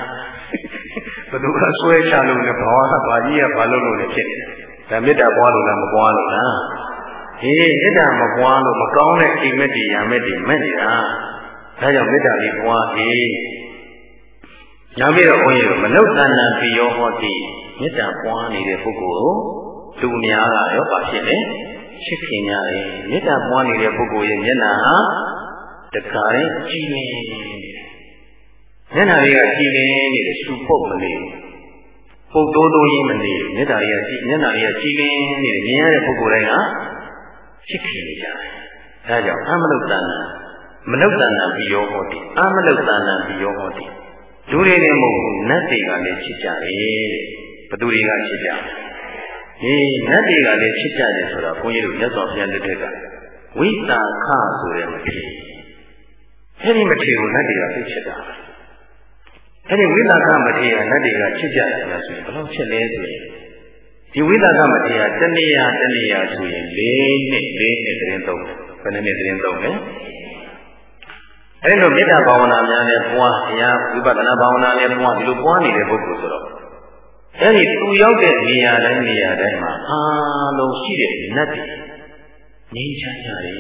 ဘသူကဆွဲချလို့နဲ့ဘာဝကဘာကြီးကဘာလို့လို့လဲဖြစ်နေဒါမေတ္တာပွားလို့လားမပွားလို့လားဟေးမေတ္တာမပွားလို့မကောင်းတဲ့အိမ်မက်တွေရမက်တွေမဲ့နေတာဒါကြောင့်မေတ္တာလေးပွားဟေးနောက်ပြီးတော့ဘုန်းကြီးတို့မနုဿန္နပိယောဟောတိမေတ္တာပွားနေတဲ့ပုဂ္ဂိုလ်ကို လူများကရောပါဖြစ်တယ်ချစ်ခင်ကြတယ်မေတ္တာပွားနေတဲ့ပုဂ္ဂိုလ်ရဲ့မျက်နှာဟာတခါရင်ကြည်နေမျက်နှာလေးကကြည်နေနေတယ်ရှုပုတ်မနေပုတ်တိုးတိုးကြီးမနေမေတ္တာလေးကကြည်မျက်နှာလေးကကြည်နေနေတယ်မြင်ရတဲ့ပုဂ္ဂိုလ်တိုင်းကချစ်ခင်နေကြတယ်ဒါကြောင့်အမနုဿန္နမနုဿန္နပိယောဟောတိအမနုဿန္နပိယောဟောတိလူတွေနဲ့မဟုတ်ဘူးနတ်တွေကလည်းချစ်ကြတယ်ဘသူတွေကချစ်ကြ ဟေးနတ်တွေကလည်းချစ်ကြတယ်ဆိုတာဘုန်းကြီးတို့မြတ်စွာဘုရားလက်ထက်ကဝိတာခဆိုတဲ့မထေအဲဒီမထေကိုနတ်တွေကသိချစ်တာအဲဒီဝိတာခမထေကနတ်တွေကချစ်ကြတယ်လားဆိုရင်ဘယ်လောက်ချစ်လဲဆိုရင်ဒီဝိတာခမထေကတဏှာတဏှာဆိုရင်၄နှစ်၄နှစ်တရင်သုံးတယ်ဘယ်နှစ်တရင်သုံးလဲအဲလိုမေတ္တာဘာဝနာများနဲ့ပွားတရားဝိပဿနာဘာဝနာနဲ့ပွားဒီလိုပွားနေတဲ့ပုဂ္ဂိုလ်ဆိုတော့ အဲဒီသူရောက်တဲ့နေရာတိုင်းနေရာတိုင်းမှာအားလုံးရှိတဲ့နတ်တွေငြိမ်းချမ်းကြတယ်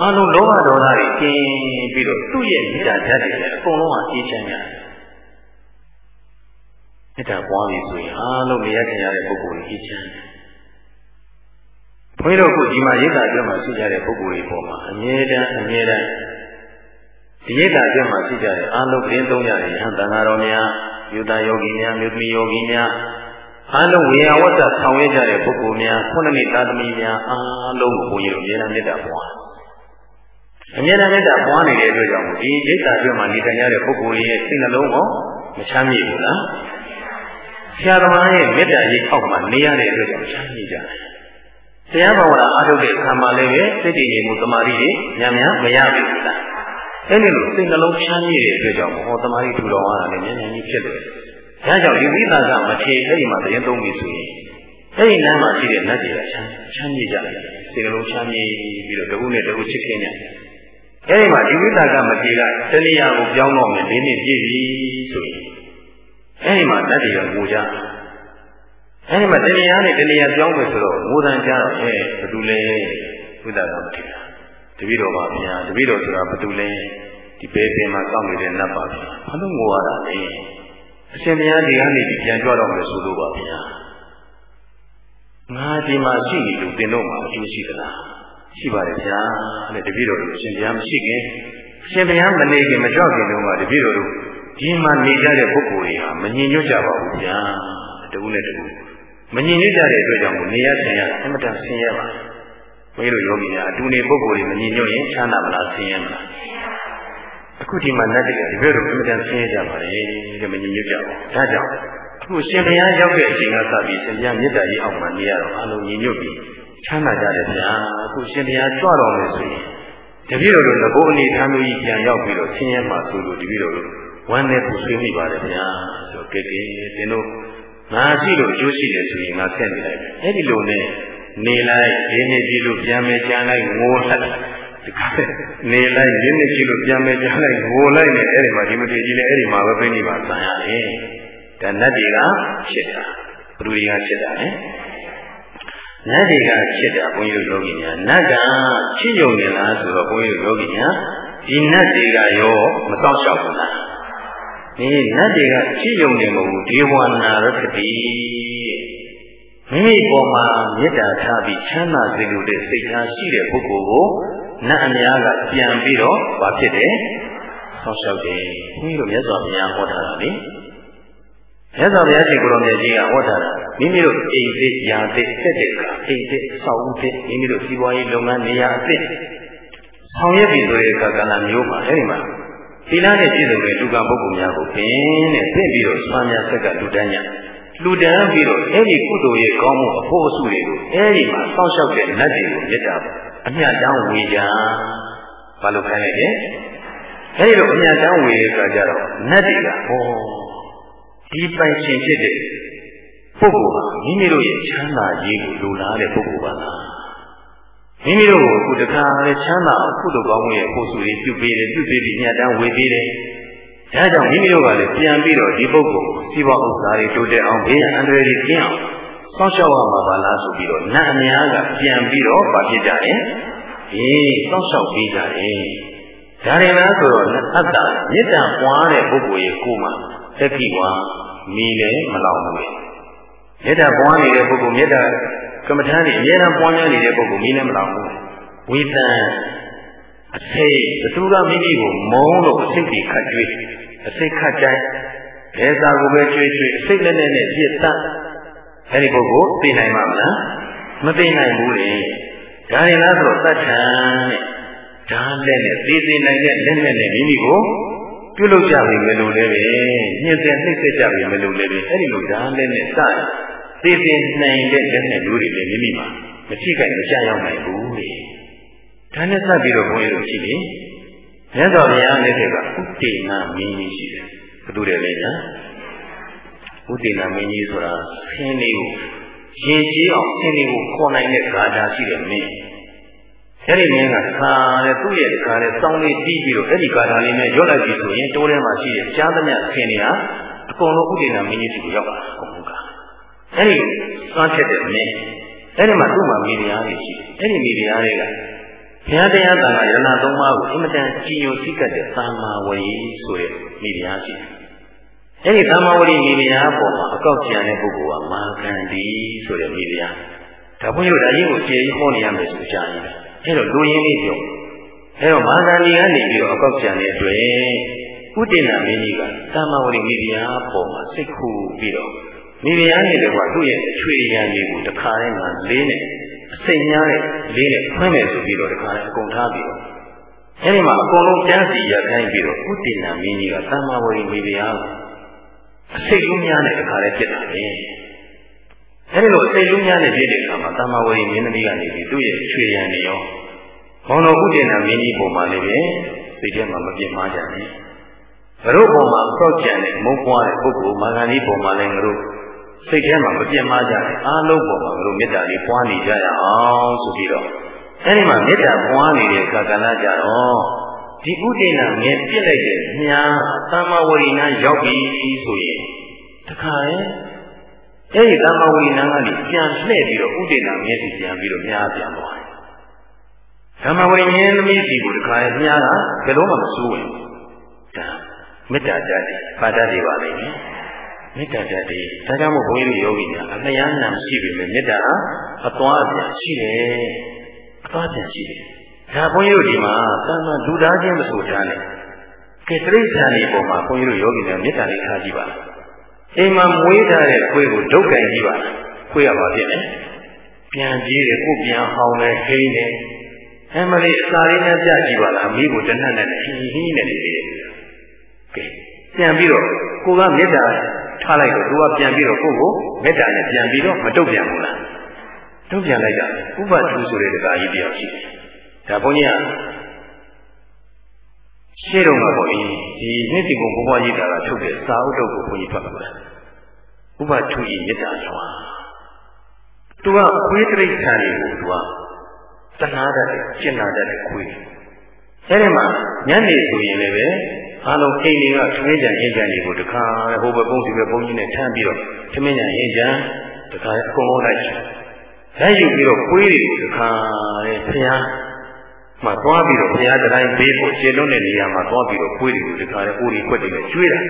အားလုံးလောဘဒေါသတွေကျင်းပြီးတော့သူ့ရဲ့မေတ္တာဓာတ်တွေလည်းအကုန်လုံးကအေးချမ်းကြတယ်မေတ္တာပွားပြီဆိုရင်အားလုံးနေရာချင်ရတဲ့ပုဂ္ဂိုလ်ကြီးအေးချမ်းတယ်ဘုန်းကြီးတို့ကဒီမှာရိတ်တာအတွင်းမှာရှိကြတဲ့ပုဂ္ဂိုလ်တွေပေါ်မှာအမြဲတမ်းအမြဲတမ်းဒီရိတ်တာအတွင်းမှာရှိကြတဲ့အာလုံးပြင်းသုံးကြတဲ့ယဟန်တန်ဃာတော်များ ယူတာယောဂီများမြို့သမီးယောဂီများအားလုံးဝေယဝတ္တဆောင်ရွက်ကြတဲ့ပုဂ္ဂိုလ်များခုနှစ်နှစ်သားသမီးများအားလုံးကိုဘုန်းကြီးတို့အမြဲတမ်းမေတ္တာပွားအမြဲတမ်းမေတ္တာပွားနေတဲ့အတွက်ကြောင့်ဒီရိတ်တာအတွင်းမှာနေထိုင်ရတဲ့ပုဂ္ဂိုလ်ရဲ့စိတ်နှလုံးကိုမချမ်းမြေ့ဘူးလားဆရာသမားရဲ့မေတ္တာရိပ်အောက်မှာနေရတဲ့အတွက်ကြောင့်ချမ်းမြေ့ကြတယ်တရားဘာဝနာအားထုတ်တဲ့အခါမှာလည်းပဲစိတ်တည်ငြိမ်မှုတမာတိတွေညံ့ညံ့မရပြီလား အဲဒီလိုစိတ်နှလုံးချမ်းမြေ့တဲ့အတွက်ကြောင့်ဟောတမာတိထူတော်ရတာလည်းညံ့ညံ့ကြီးဖြစ်တယ်ဒါကြောင့်ဒီဝိသကမထေအဲ့ဒီမှာတရားသုံးပြီဆိုရင်အဲ့ဒီနားမှာရှိတဲ့နတ်တွေကချမ်းချမ်းမြေ့ကြတယ်စိတ်နှလုံးချမ်းမြေ့ပြီးတော့တခုနဲ့တခုချစ်ခင်ကြအဲ့ဒီမှာဒီဝိသကမထေကတဏှာကိုပြောင်းတော့မယ်ဒီနေ့ပြည့်ပြီဆိုရင်အဲ့ဒီမှာနတ်တွေကငိုကြတယ်အဲဒီမှာတဏှာနဲ့တဏှာပြောင်းမယ်ဆိုတော့ငိုတန်ကြတော့ဟဲ့ဘသူလဲဝိသကမထေရ တပည့်တော်ပါဗျာတပည့်တော်ဆိုတာဘသူလဲဒီဘေးပင်မှာစောင့်နေတဲ့နတ်ပါဗျာဘာလို့ငိုရတာလဲအရှင်ဘုရားဒီကနေဒီပြန်ကြွတော့မယ်ဆိုလို့ပါဗျာငါဒီမှာရှိနေလို့သင်တို့မှာအကျိုးရှိသလားရှိပါတယ်ဗျာတဲ့တပည့်တော်တို့အရှင်ဘုရားမရှိခင်အရှင်ဘုရားမနေခင်မကြောက်ခင်တုန်းကတပည့်တော်တို့ဒီမှာနေကြတဲ့ပုဂ္ဂိုလ်တွေဟာမငြိမ်ညွတ်ကြပါဘူးဗျာတကူနဲ့တကူမငြင်ညွတ်ကြတဲ့အတွက်ကြောင့်နေရဆင်ရအမတန်ဆင်ရပါ ဘုရားတို့ယောဂီများအတူနေပုဂ္ဂိုလ်တွေမငြင်ညွတ်ရင်ချမ်းသာမလားဆင်ရမလားအခုဒီမှာလက်တွေကဒီဘက်တို့အမတန်ဆင်ရကြပါလေတဲ့မငြင်ညွတ်ကြဘူးဒါကြောင့်အခုရှင်ဘုရားရောက်တဲ့အချိန်ကစပြီးရှင်ဘုရားမေတ္တာကြီးအောက်မှာနေရတော့အလုံးညီညွတ်ပြီးချမ်းသာကြတယ်ဗျာအခုရှင်ဘုရားကြွတော်မယ်ဆိုရင်တပည့်တော်တို့ငဘိုးအနေထားမျိုးကြီးပြန်ရောက်ပြီးတော့ဆင်းရဲမှဆိုလို့တပည့်တော်တို့ဝမ်းနဲ့ပူဆွေးမိပါတယ်ဗျာဆိုကဲကဲသင်တို့ငါရှိလို့အကျိုးရှိတယ်ဆိုရင်ငါဆက်နေလိုက်အဲ့ဒီလိုနဲ့ နေလိုက်ဒီနေ့ကြည့်လို့ပြန်မယ်ကြံလိုက်ငိုလိုက်နေလိုက်ဒီနေ့ကြည့်လို့ပြန်မယ်ကြံလိုက်ငိုလိုက်နဲ့အဲ့ဒီမှာဒီမထေကြီးလည်းအဲ့ဒီမှာပဲပြိဋိဘာဆံရတယ်ဒါနတ်တွေကဖြစ်တာဘ누구တွေကဖြစ်တာလဲနတ်တွေကဖြစ်တာဘုန်းကြီးတို့ယောဂီများနတ်ကချစ်ယုံနေလားဆိုတော့ဘုန်းကြီးတို့ယောဂီများဒီနတ်တွေကရောမတော့လျှောက်ဘူးလားဒီနတ်တွေကချစ်ယုံနေမဟုတ်ဘူးဒေဝနာရတတိ မိမိပေါ်မှာမေတ္တာထားပြီးချမ်းသာစေလိုတဲ့စိတ်ထားရှိတဲ့ပုဂ္ဂိုလ်ကိုနတ်အများကပြန်ပြီးတော့ဘာဖြစ်တယ်ဆောက်ရှောက်တယ်ဘုန်းကြီးတို့မြတ်စွာဘုရားဟောထားတာလေမြတ်စွာဘုရားရှင်ကိုရောင်မြတ်ကြီးကဟောထားတာမိမိတို့အိမ်သစ်ယာသစ်တက်တဲ့ကအိမ်သစ်ဆောက်ဦးသစ်မိမိတို့စီးပွားရေးလုပ်ငန်းနေရာအသစ်ဆောင်ရွက်ပြီးဆိုတဲ့အခါကလည်းမျိုးမှာအဲဒီမှာသီလနဲ့ပြည့်စုံတဲ့လူကပုဂ္ဂိုလ်များကိုပင်နဲ့ပြင့်ပြီးတော့စွမ်းများဆက်ကလူတန်းည လူတန်းပြီးတော့အဲ့ဒီကုသိုလ်ရဲ့ကောင်းမှုအဖို့အစုတွေကိုအဲ့ဒီမှာစောင့်ရှောက်တဲ့နတ်တွေကိုမေတ္တာအမြတ်တမ်းဝေကြဘာလို့ခိုင်းလိုက်လဲအဲ့ဒီလိုအမြတ်တမ်းဝေတဲ့အခါကျတော့နတ်တွေကဟောဒီပိုင်ရှင်ဖြစ်တဲ့ပုဂ္ဂိုလ်ဟာမိမိတို့ရဲ့ချမ်းသာရေးကိုလိုလားတဲ့ပုဂ္ဂိုလ်ပါလားမိမိတို့ကိုအခုတခါလေချမ်းသာကုသိုလ်ကောင်းမှုရဲ့ပို့စုတွေပြုပေးတယ်ပြုပေးပြီးညတန်းဝေပေးတယ် ဒါကြောင့်မိမိတို့ကလည်းပြန်ပြီးတော့ဒီပုဂ္ဂိုလ်စီးပွားဥစ္စာတွေတိုးတက်အောင်ဘေးအန္တရာယ်တွေကျင်းအောင်စောင့်ရှောက်ရမှာပါလားဆိုပြီးတော့နတ်အများကပြန်ပြီးတော့ပါဖြစ်ကြတယ်အေးစောင့်ရှောက်ပေးကြတယ်ဒါရင်လားဆိုတော့အတ္တမေတ္တာပွားတဲ့ပုဂ္ဂိုလ်ရဲ့ကိုယ်မှာသက်ကိဝါမီလည်းမလောင်ဘူးမေတ္တာပွားနေတဲ့ပုဂ္ဂိုလ်မေတ္တာကမ္မထာတွေအများအားပွားများနေတဲ့ပုဂ္ဂိုလ်မီလည်းမလောင်ဘူးဝိသံ အစိတ်ဘသူကမိမိကိုမုန်းလို့အစိတ်တွေခတ်ကြွေးအစိတ်ခတ်တိုင်းဘယ်သာကိုပဲကြွေးကြွေးအစိတ်နဲ့နဲ့ပြစ်တတ်အဲ့ဒီပုဂ္ဂိုလ်သိနိုင်မှာမလားမသိနိုင်ဘူးလေဒါရင်လားဆိုတော့တတ်ထံတဲ့ဒါလက်နဲ့သိသိနိုင်တဲ့လက်နဲ့နဲ့မိမိကိုပြုလုပ်ကြပြီမလို့လည်းပဲညှင်းဆဲနှိမ့်ဆက်ကြပြီမလို့လည်းပဲအဲ့ဒီလိုဒါလည်းနဲ့စသိသိနိုင်တဲ့လက်နဲ့လူတွေလည်းမိမိမှာမချိခိုက်မကြောက်ရောက်နိုင်ဘူးလေ ဒါနဲ့စပ်ပြီးတော့ဘုန်းကြီးတို့ရှိတယ်မြတ်စွာဘုရားလက်ထက်ကဥတေနာမင်းကြီးရှိတယ်ဘယ်သူတွေလဲညာဥတေနာမင်းကြီးဆိုတာဆင်းလေးကိုရင်ကြီးအောင်ဆင်းလေးကိုခေါ်နိုင်တဲ့ဂါထာရှိတယ်မင်းအဲ့ဒီမင်းကခါတဲ့သူ့ရဲ့ခါတဲ့စောင်းလေးတီးပြီးတော့အဲ့ဒီကာထာလေးနဲ့ရော့လိုက်ပြီဆိုရင်တိုးထဲမှာရှိတဲ့ကြားသမျှဆင်းတွေဟာအကုန်လုံးဥဒိနာမင်းကြီးစီကိုရောက်လာအကုန်ကအဲ့ဒီစွမ်းချက်တဲ့မင်းအဲ့ဒီမှာသူ့မှာမိဖုရားတွေရှိတယ်အဲ့ဒီမိဖုရားတွေက ဘုရားတရားတန်ခါယရဏသုံးပါးကိုအင်မတန်ကြည်ညိုစိတ်ကတဲ့သာမာဝရီဆိုတဲ့မိဖုရားရှိတယ်အဲ့ဒီသာမာဝရီမိဖုရားပေါ်မှာအကောက်ကျန်တဲ့ပုဂ္ဂိုလ်ကမာခန္ဒီဆိုတဲ့မိဖုရားဒါဘုန်းကြီးတို့ဒါကြီးကိုကျေကြီးဟောနေရမယ်ဆိုကြရင်အဲ့တော့လူရင်းလေးပြောအဲ့တော့မာဂန္ဒီကနေပြီးတော့အကောက်ကျန်တဲ့အတွက်ဥဒိနာမင်းကြီးကသာမဝရိမိဖုရားပေါ်မှာစိတ်ခူပြီးတော့မိဖုရားရဲ့တကွာသူ့ရဲ့အချွေရံကြီးကိုတခါတည်းမှာလေးနဲ့အ စိမ်များတဲ့လေးနဲ့ဖွင့်မယ်ဆိုပြီးတော့တခါတည်းအကုန်ထားပြီးတော့အဲဒီမှာအကုန်လုံးကျမ်းစီရခိုင်းပြီးတော့ဥဒိနာမင်းကြီးကသာမဝရိမိဖုရားကိုအစိတ်လုံးများနဲ့တခါတည်းဖြစ်တာလေအဲဒီလိုအစိတ်လုံးများနဲ့ပြည့်တဲ့အခါမှာသမ္မာဝရီမင်းသမီးကနေပြီးသူ့ရဲ့ချွေရံနေရောဘောင်တော်ဥဒေနာမင်းကြီးပုံမှာလည်းပဲစိတ်ထဲမှာမပြတ်မှားကြနဲ့ဘုရုပ်ပုံမှာဆော့ကြံတဲ့မုန်းပွားတဲ့ပုဂ္ဂိုလ်မာဂန်ကြီးပုံမှာလည်းငါတို့ စိတ်ထဲမှာမပြတ်မှားကြနဲ့အားလုံးပုံမှာငါတို့မေတ္တာလေးပွားနေကြရအောင်ဆိုပြီးတော့အဲဒီမှာမေတ္တာပွားနေတဲ့ကာကလကြတော့ဒီဥဒေနာမြင်ပြစ်လိုက်တဲ့ညာသမ္မာဝရီနာရောက်ပြီဆိုရင်တခါရဲ့အဲ့ဒီသမ္မာဝိညာဉ်ကနေပြန်လှည့်ပြီးတော့ဥဒိနာမျက်စိပြန်ပြီးတော့မြားပြန်သွားတယ်။သမ္မာဝိညာဉ်သမီးစီကိုတခါလေမြားတာဘယ်တော့မှမစိုးဝင်ဘူး။ဒါမေတ္တာဓာတ်တွေပါတတ်တွေပါလိမ့်မယ်။ မေတ္တာဓာတ်တွေဒါကြောင့်မို့ဘုန်းကြီးတို့ယောဂီများအလျားနာရှိပြီမဲ့မေတ္တာအသွားအပြန်ရှိတယ်။အသွားပြန်ရှိတယ်။ဒါဘုန်းကြီးတို့ဒီမှာသမ္မာလူသားချင်းမဆိုကြနဲ့။ကဲတိရစ္ဆာန်တွေပေါ်မှာဘုန်းကြီးတို့ယောဂီများမေတ္တာလေးထားကြည့်ပါလား။အိမ်မှာမွေးထားတဲ့ခွေးကိုဒုက္ခကြီးပါလားခွေးရပါဖြစ်တယ်ပြန်ပြေးတယ်ကိုပြန်အောင်လဲဟိန်းတယ်အမလေးအစာလေးနဲ့ပြကြည့်ပါလားမိကိုတနတ်နဲ့ဟင်းဟင်းနဲ့နေသေးတယ်ကဲပြန်ပြီးတော့ကိုကမေတ္တာ ထားလိုက်တော့သူကပြန်ပြီးတော့ကိုကိုမေတ္တာနဲ့ပြန်ပြီးတော့မတုတ်ပြန်ဘူးလားတုတ်ပြန်လိုက်တာဥပသူဆိုတဲ့တရားကြီးတရားရှိတယ်ဒါဘုန်းကြီးကရှေ့တော့မှာပေါ့ဒီနှစ်ဒီကိုဘုရားကြီးတာကထုတ်တဲ့စာအုပ်တော့ကိုဘုန်းကြီးဖတ်ပါလားဥပထုဤမေတ္တာစွာသူကခွေးတိရစ္ဆာန်တွေကိုသူကတဏှာတတ်တယ်ကျင်နာတတ်တယ်ခွေးအဲဒီမှာညနေဆိုရင်လည်းပဲ အားလုံးအိမ်တွေကသမင်းကြံအင်းကြံတွေကိုတခါဟိုဘကုန်းဒီဘကုန်းကြီးနဲ့ထမ်းပြီးတော့သမင်းကြံအင်းကြံတခါအကုန်လုံးလိုက်လိုက်ယူပြီးတော့ခွေးတွေကိုတခါတဲ့ဖျားမှသွားပြီးတော့ဘုရားတိုင်းဘေးကိုခြေလုံးတဲ့နေရာမှာသွားပြီးတော့ခွေးတွေကိုတခါလေအိုးတွေခွက်တွေနဲ့ကျွေးတာ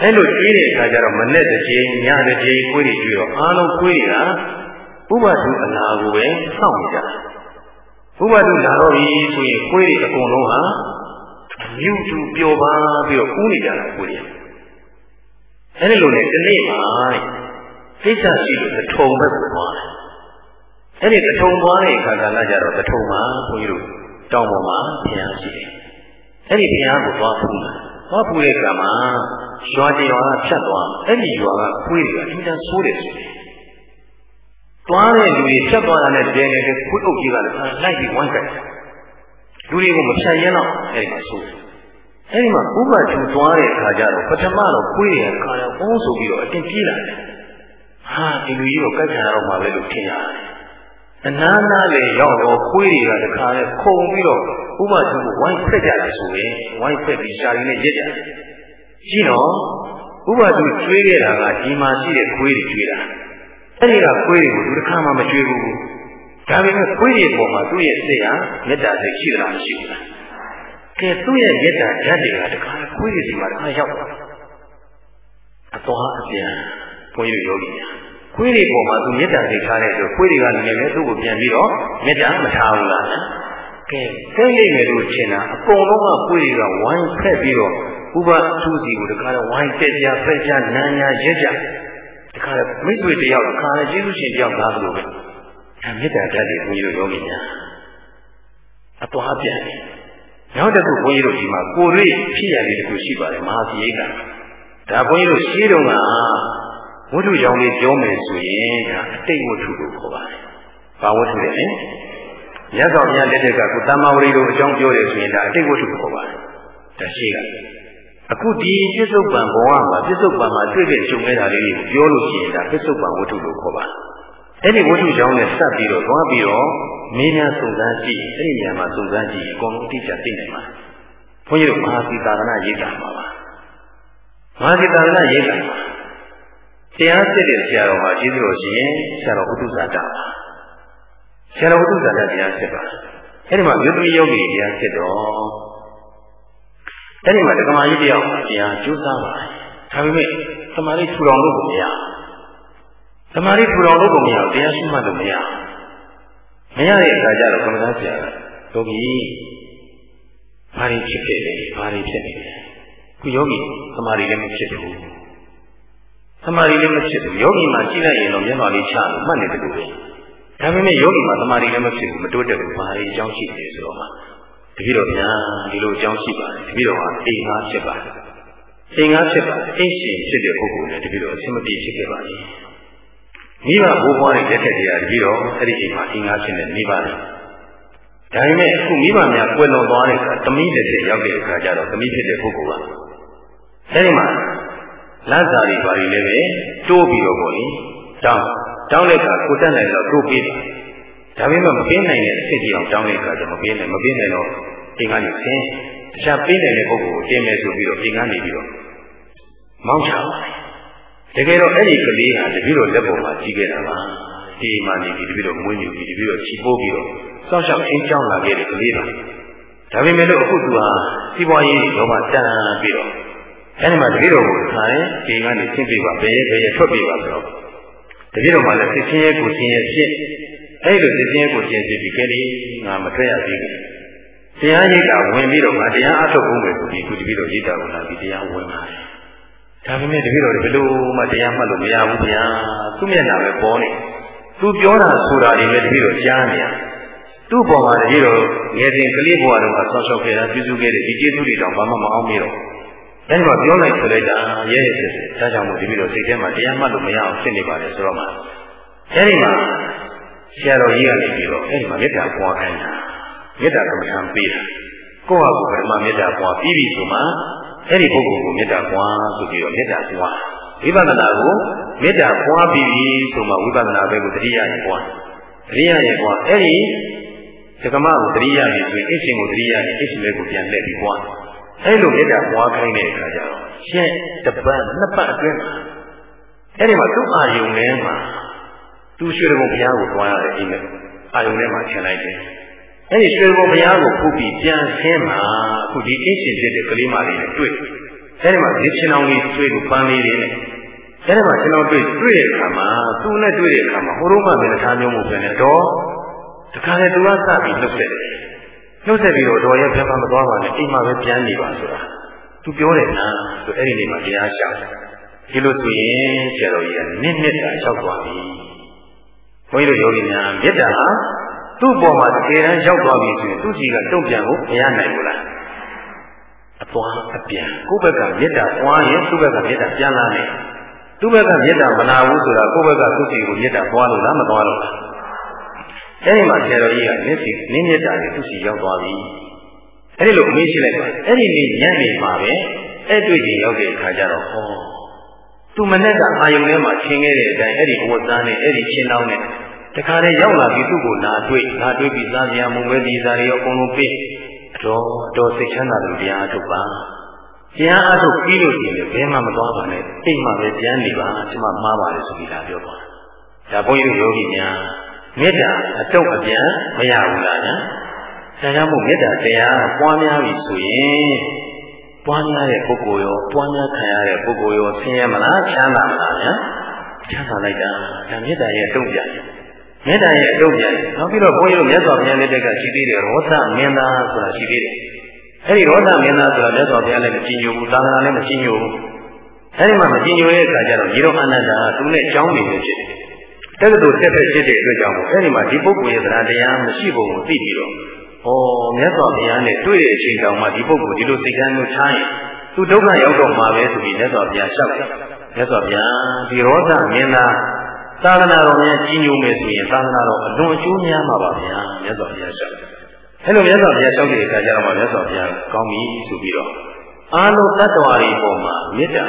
အဲလိုကျွေးတဲ့အခါကျတော့မနဲ့တစ်ချိန်ညတစ်ချိန်ခွေးတွေကျွေးတော့အားလုံးခွေးတွေကဥပဒုအနာကိုပဲစောင့်နေကြဥပဒုလာတော့ပြီဆိုရင်ခွေးတွေအကုန်လုံးဟာ မြူတူပျော်ပါပြီးတော့ကူးနေကြတာခွေးတွေအဲဒီလိုနဲ့ဒီနေ့မှာကိစ္စရှိလို့တထုံဘက်ကိုသွားတယ်အဲ့ဒီတထုံသွားတဲ့အခါကလည်းကြတော့တထုံမှာဘုန်းကြီးတို့တောင်ပေါ်မှာဘုရားရှိတယ်အဲ့ဒီဘုရားကိုသွားဖူးတာသွားဖူးတဲ့အခါမှာရွာတရွာကဖြတ်သွားအဲ့ဒီရွာကခွေးတွေကအင်တန်ဆိုးတယ်ဆိုတယ်သွားတဲ့လူတွေဖြတ်သွားတာနဲ့တည်းနဲ့ခွေးအုပ်ကြီးကလည်းလိုက်ပြီးဝမ်းကြိုက် လူတွေကိုမဖြတ်ရင်တော့အဲ့ဒီမှာဆိုးတယ်အဲ့ဒီမှာဥပ္ပါဒ်သွားတဲ့အခါကျတော့ပထမတော့ခွေးတွေကခါတော့ဘုံဆိုပြီးတော့အတင်းပြေးလာတယ်ဟာဒီလူကြီးကိုကြိုက်ခံရတော့မှာပဲလို့ထင်ရတယ်အနားနာလေရောက်တော့ခွေးတွေကတခါနဲ့ခုံပြီးတော့ဥပဒေကိုဝိုင်းဖက်ကြတာဆိုရင်ဝိုင်းဖက်ပြီးရှာရင်းနဲ့ရက်ကြတယ်ကြည့်တော့ဥပဒေကျွေးခဲ့တာကဒီမှာရှိတဲ့ခွေးတွေကျွေးတာအဲ့ဒီကခွေးတွေကိုသူတစ်ခါမှမကျွေးဘူး ဒါပေမဲ့ခွေးတွေပေါ်မှာသူ့ရဲ့စိတ်ဟာမေတ္တာစိတ်ရှိသလားမရှိဘူးလားကဲသူ့ရဲ့မေတ္တာဓာတ်တွေကတခါခွေးတွေဒီမှာတခါရောက်သွားအသွားအပြန်ဘုန်းကြီးတို့ယောဂီများခွေးတွေပေါ်မှာသူမေတ္တာစိတ်ထားတဲ့အတွက်ခွေးတွေကလည်းလည်းသူ့ကိုပြန်ပြီးတော့မေတ္တာမထားဘူးလားကဲသိလိမ့်မယ်လို့ထင်တာအကုန်လုံးကခွေးတွေကဝိုင်းဖက်ပြီးတော့ဥပသူစီကိုတခါတော့ဝိုင်းတက်ကြဖက်ကြနန်းညာရက်ကြတခါတော့မိတ်ဆွေတယောက်တခါလည်းကျေးဇူးရှင်တယောက်သားသလိုပဲအဲ မေတ္တာဓာတ်တွေဘုန်းကြီးတို့ယောဂီများအသွားပြန်တယ်နောက်တစ်ခုဘုန်းကြီးတို့ဒီမှာကိုရိဖြစ်ရလေးတစ်ခုရှိပါတယ်မဟာစီရိတ်ကဒါဘုန်းကြီးတို့ရှင်းတော့ကဝတ္ထုကြောင့်လေးပြောမယ်ဆိုရင်ဒါအတိတ်ဝတ္ထုလို့ခေါ်ပါတယ်။ဘာဝတ္ထုလဲ။မြတ်စွာဘုရားလက်ထက်ကကုတမဝရီတို့အကြောင်းပြောတယ်ဆိုရင်ဒါအတိတ်ဝတ္ထုခေါ်ပါတယ်။ဒါရှိကအခုဒီပြစ္ဆုတ်ပံဘဝမှာပြစ္ဆုတ်ပံမှာတွေ့ခဲ့ကြုံခဲ့တာလေးကိုပြောလို့ရှိရင်ဒါပြစ္ဆုတ်ပံဝတ္ထုလို့ခေါ်ပါတယ်။ အဲ့ဒီဝတ္ထုကြောင့်လည်းစပ်ပြီးတော့သွားပြီးတော့မင်းများစုံစမ်းကြည့်အဲ့ဒီနေရာမှာစုံစမ်းကြည့်အကုန်လုံးသိချသိနိုင်ပါတယ်။ဘုန်းကြီးတို့မဟာသီတာကနာရေးတာပါပါ။မဟာသီတာကနာရေးတာပါတရားစစ်တဲ့ဆရာတော်ဟာကျေးဇူးတော်ရှင်ဆရာတော်ဥဒ္ဒဇာတာပါဆရာတော်ဥဒ္ဒဇာတာတရားစစ်ပါအဲ့ဒီမှာယုတ်တိယောဂီတရားစစ်တော့အဲ့ဒီမှာဒကမာကြီးတယောက်တရားကျိုးစားပါဒါပေမဲ့သမာဓိထူထောင်လို့ကိုမရ သမာဓိထူထောင်လို့ကိုမရတရားရှိမှလို့မရမရတဲ့အခါကျတော့ကမ္မသာဆရာကယောဂီဘာတွေဖြစ်ခဲ့လဲဘာတွေဖြစ်နေလဲခုယောဂီသမာဓိလည်းမဖြစ်ဘူးသမာဓိလည်းမဖြစ်ဘူးယောဂီမှာကြည့်လိုက်ရင်တော့မျက်နှာလေးချလို့မှတ်နေတယ်လို့ပဲဒါပေမဲ့ယောဂီမှာသမာဓိလည်းမဖြစ်ဘူးမတိုးတက်ဘူးဘာတွေအကြောင်းရှိတယ်ဆိုတော့မှတပည့်တော်ဗျာဒီလိုအကြောင်းရှိပါတယ်တပည့်တော်ဟာအိမ်ငါဖြစ်ပါတယ်အိမ်ငါဖြစ်ပါတယ်အိမ်ရှင်ဖြစ်တဲ့ပုဂ္ဂိုလ်နဲ့တပည့်တော်အဆင်မပြေဖြစ်ခဲ့ပါလေ မိဘဘိုးဘွားတွေလက်ထက်တရားတပည့်တော်အဲ့ဒီအိမ်မှာအိမ်ငါဖြစ်နေနေပါလေဒါပေမဲ့အခုမိဘများကွယ်လွန်သွားတဲ့အခါသမီးလက်ထက်ရောက်တဲ့အခါကျတော့သမီးဖြစ်တဲ့ပုဂ္ဂိုလ်ကအဲဒီမှာလတ်စာတွေဘာတွေလဲပဲတိုးပြီးတော့ပေါ့လေတောင်းတောင်းတဲ့အခါကိုတက်နိုင်တော့တိုးပေးတယ်ဒါပေမဲ့မပေးနိုင်တဲ့အဖြစ်ကြီးအောင်တောင်းတဲ့အခါကျမပေးနိုင်မပေးနိုင်တော့အိမ်ကနေဆင်းတခြားပေးနိုင်တဲ့ပုဂ္ဂိုလ်ကိုတင်မယ်ဆိုပြီးတော့အိမ်ကနေပြီးတော့မောင်းချပါတယ် တကယ်တော့အဲ့ဒီကလေးဟာတပည့်တော်လက်ပေါ်မှာကြီးခဲ့တာပါဒီမှာနေဒီတပည့်တော်မွေးမြူပြီးတပည့်တော်ချီပိုးပြီးတော့စောင့်ရှောက်အင်းကြောင်းလာခဲ့တဲ့ကလေးပါဒါပေမဲ့လို့အခုသူဟာစီးပွားရေးလောဘတန်ပြီးတော့အဲဒီမှာတပည့်တော်ကိုထားရင်ဒီကနေရှင်းပြပါဘယ်ရဲ့ဘယ်ရဲ့ထွက်ပြပါဆိုတော့တပည့်တော်မှလည်းသိချင်းရဲ့ကိုချင်းရဲ့ဖြစ်အဲဒီလိုသိချင်းရဲ့ကိုချင်းဖြစ်ပြီးကဲဒီငါမထွက်ရသေးဘူးတရားရိပ်တာဝင်ပြီးတော့ငါတရားအထုတ်ဖို့မယ်ဆိုပြီးခုတပည့်တော်ရိပ်တာကိုလာပြီးတရားဝင်ပါတယ် ဒါပေမဲ့တပည့်တော်ဘယ်လိုမှတရားမှတ်လို့မရဘူးဗျာသူ့မျက်နှာပဲပေါ်နေသူပြောတာဆိုတာတွေလည်းတပည့်တော်ကြားနေရသူ့ပေါ်မှာတပည့်တော်ငယ်စဉ်ကလေးဘဝတုန်းကဆောက်ရှောက်ခဲ့တာပြုစုခဲ့တဲ့ဒီကျေးဇူးတွေတောင်ဘာမှမအောင်မေတော့အဲဒီမှာပြောလိုက်ဆိုလိုက်တာရဲရဲစစ်စစ်ဒါကြောင့်မို့ဒီပြီးတော့စိတ်ထဲမှာတရားမှတ်လို့မရအောင်ဖြစ်နေပါတယ်ဆိုတော့မှအဲဒီမှာဆရာတော်ကြီးကနေပြီးတော့အဲဒီမှာမေတ္တာပွားခိုင်းတာမေတ္တာကမ္မထံပေးတာကိုယ့်ဟာကိုယ်ပထမမေတ္တာပွားပြီးပြီဆိုမှ အဲဒီပုဂ္ဂိုလ်ကိုမေတ္တာပွားဆိုပြီးတော့မေတ္တာပွားဝိပဿနာကိုမေတ္တာပွားပြီးပြီဆိုမှဝိပဿနာဘက်ကိုတတိယရင်ပွားတတိယရင်ပွားအဲဒီဒကမကိုတတိယရင်ဆိုရင်အရှင်ကိုတတိယရင်အရှင်ဘက်ကိုပြန်လှည့်ပြီးပွားအဲ့လိုမေတ္တာပွားခိုင်းတဲ့အခါကျတော့ရှင်းတပတ်နှစ်ပတ်အတွင်းမှာအဲ့ဒီမှာသူ့အာယုံထဲမှာသူရွှေဘုံဘုရားကိုတွားရတဲ့အိမ်နဲ့အာယုံထဲမှာဆင်လိုက်တယ် အဲ့ဒီရွှေဘုံဘုရားကိုဖုတ်ပြီးပြန်ဆင်းမှာအခုဒီအင်းရှင်ဖြစ်တဲ့ကလေးမလေးနဲ့တွေ့အဲ့ဒီမှာဒီချင်းအောင်လေးတွေ့လို့ပန်းလေးတွေနဲ့အဲ့ဒီမှာကျွန်တော်တွေ့တွေ့တဲ့အခါမှာသူ့နဲ့တွေ့တဲ့အခါမှာဟိုတုန်းကမြေသားမျိုးမှုပဲနဲ့တော့တခါလေသူကစပြီးလှုပ်ဆက်တယ်လှုပ်ဆက်ပြီးတော့တော်ရဲ့ဘယ်မှမသွားပါနဲ့အိမ်မှာပဲပြန်နေပါဆိုတာသူပြောတယ်နာဆိုအဲ့ဒီနေ့မှာတရားရှာဒီလိုဆိုရင်ဆရာတော်ကြီးကနစ်နစ်တာလျှောက်သွားပြီဘုန်းကြီးတို့ယောဂီများမေတ္တာဟာ သူ့ပေါ်မှာတကယ်တမ်းရောက်သွားပြီဆိုရင်သူ့စီကတုံ့ပြန်ဖို့မရနိုင်ဘူးလားအသွားအပြန်ကိုယ့်ဘက်ကမေတ္တာပွားရင်သူ့ဘက်ကမေတ္တာပြန်လာတယ်သူ့ဘက်ကမေတ္တာမနာဘူးဆိုတာကိုယ့်ဘက်ကသူ့စီကိုမေတ္တာပွားလို့လားမပွားလို့လားအဲဒီမှာဆရာတော်ကြီးကမျက်စိနင်းမြတ်တာနဲ့သူ့စီရောက်သွားပြီအဲဒီလိုအမေးရှိလိုက်ပါအဲဒီနေ့ညနေမှာပဲအဲ့တွေ့ကြီးရောက်တဲ့အခါကျတော့ဟောသူမနဲ့ကအာယုံထဲမှာရှင်းခဲ့တဲ့အတိုင်းအဲ့ဒီအဝတ်သားနဲ့အဲ့ဒီရှင်းတောင်းနဲ့ တခါတည်းရောက်လာပြီးသူ့ကိုနာတွေ့နာတွေ့ပြီးသားပြန်မုံပဲဒီစားတွေရောအကုန်လုံးပြည့်အတော်တော်စိတ်ချမ်းသာလို့တရားအထုတ်ပါတရားအထုတ်ပြီးလို့ရှိရင်ဘယ်မှမသွားပါနဲ့အိမ်မှာပဲပြန်နေပါကျွန်မမှားပါလေဆိုပြီးလာပြောသွားဒါဘုန်းကြီးတို့ယောဂီများမေတ္တာအတုတ်အပြန်မရဘူးလားညာဒါကြောင့်မို့မေတ္တာတရားပွားများပြီဆိုရင်ပွားများတဲ့ပုဂ္ဂိုလ်ရောပွားများခံရတဲ့ပုဂ္ဂိုလ်ရောဆင်းရဲမလားချမ်းသာမလားညာချမ်းသာလိုက်တာဒါမေတ္တာရဲ့အတုတ်ပြန် မေတ္တာရဲ့အတုတ်ပြန်နောက်ပြီးတော့ဘုန်းကြီးတို့မြတ်စွာဘုရားလက်ထက်ကရှိသေးတယ်ရောသမင်းသားဆိုတာရှိသေးတယ်အဲဒီရောသမင်းသားဆိုတာမြတ်စွာဘုရားလည်းမကြည်ညိုဘူးသာသနာလည်းမကြည်ညိုဘူးအဲဒီမှာမကြည်ညိုတဲ့အခါကျတော့ရေတော်အနန္တာသူနဲ့ကြောင်းနေနေဖြစ်တယ်တက္ကသိုလ်တက်တဲ့ဖြစ်တဲ့အတွက်ကြောင့်အဲဒီမှာဒီပုဂ္ဂိုလ်ရဲ့တရားတရားမရှိပုံကိုသိပြီးတော့ဩမြတ်စွာဘုရားနဲ့တွေ့တဲ့အချိန်တောင်မှဒီပုဂ္ဂိုလ်ဒီလိုစိတ်ကမ်းမျိုးချရင်သူဒုက္ခရောက်တော့မှာပဲဆိုပြီးမြတ်စွာဘုရားရှောက်တယ်မြတ်စွာဘုရားဒီရောသမင်းသား သာသနာတော်များကြီးညိုမယ်ဆိုရင်သာသနာတော်အလွန်အကျိုးများမှာပါဗျာမြတ်စွာဘုရားရှောက်တယ်အဲလိုမြတ်စွာဘုရားရှောက်တဲ့အခါကျတော့မှမြတ်စွာဘုရားကောင်းပြီဆိုပြီးတော့အာလုံးတတ္တဝါတွေပေါ်မှာမေတ္တာ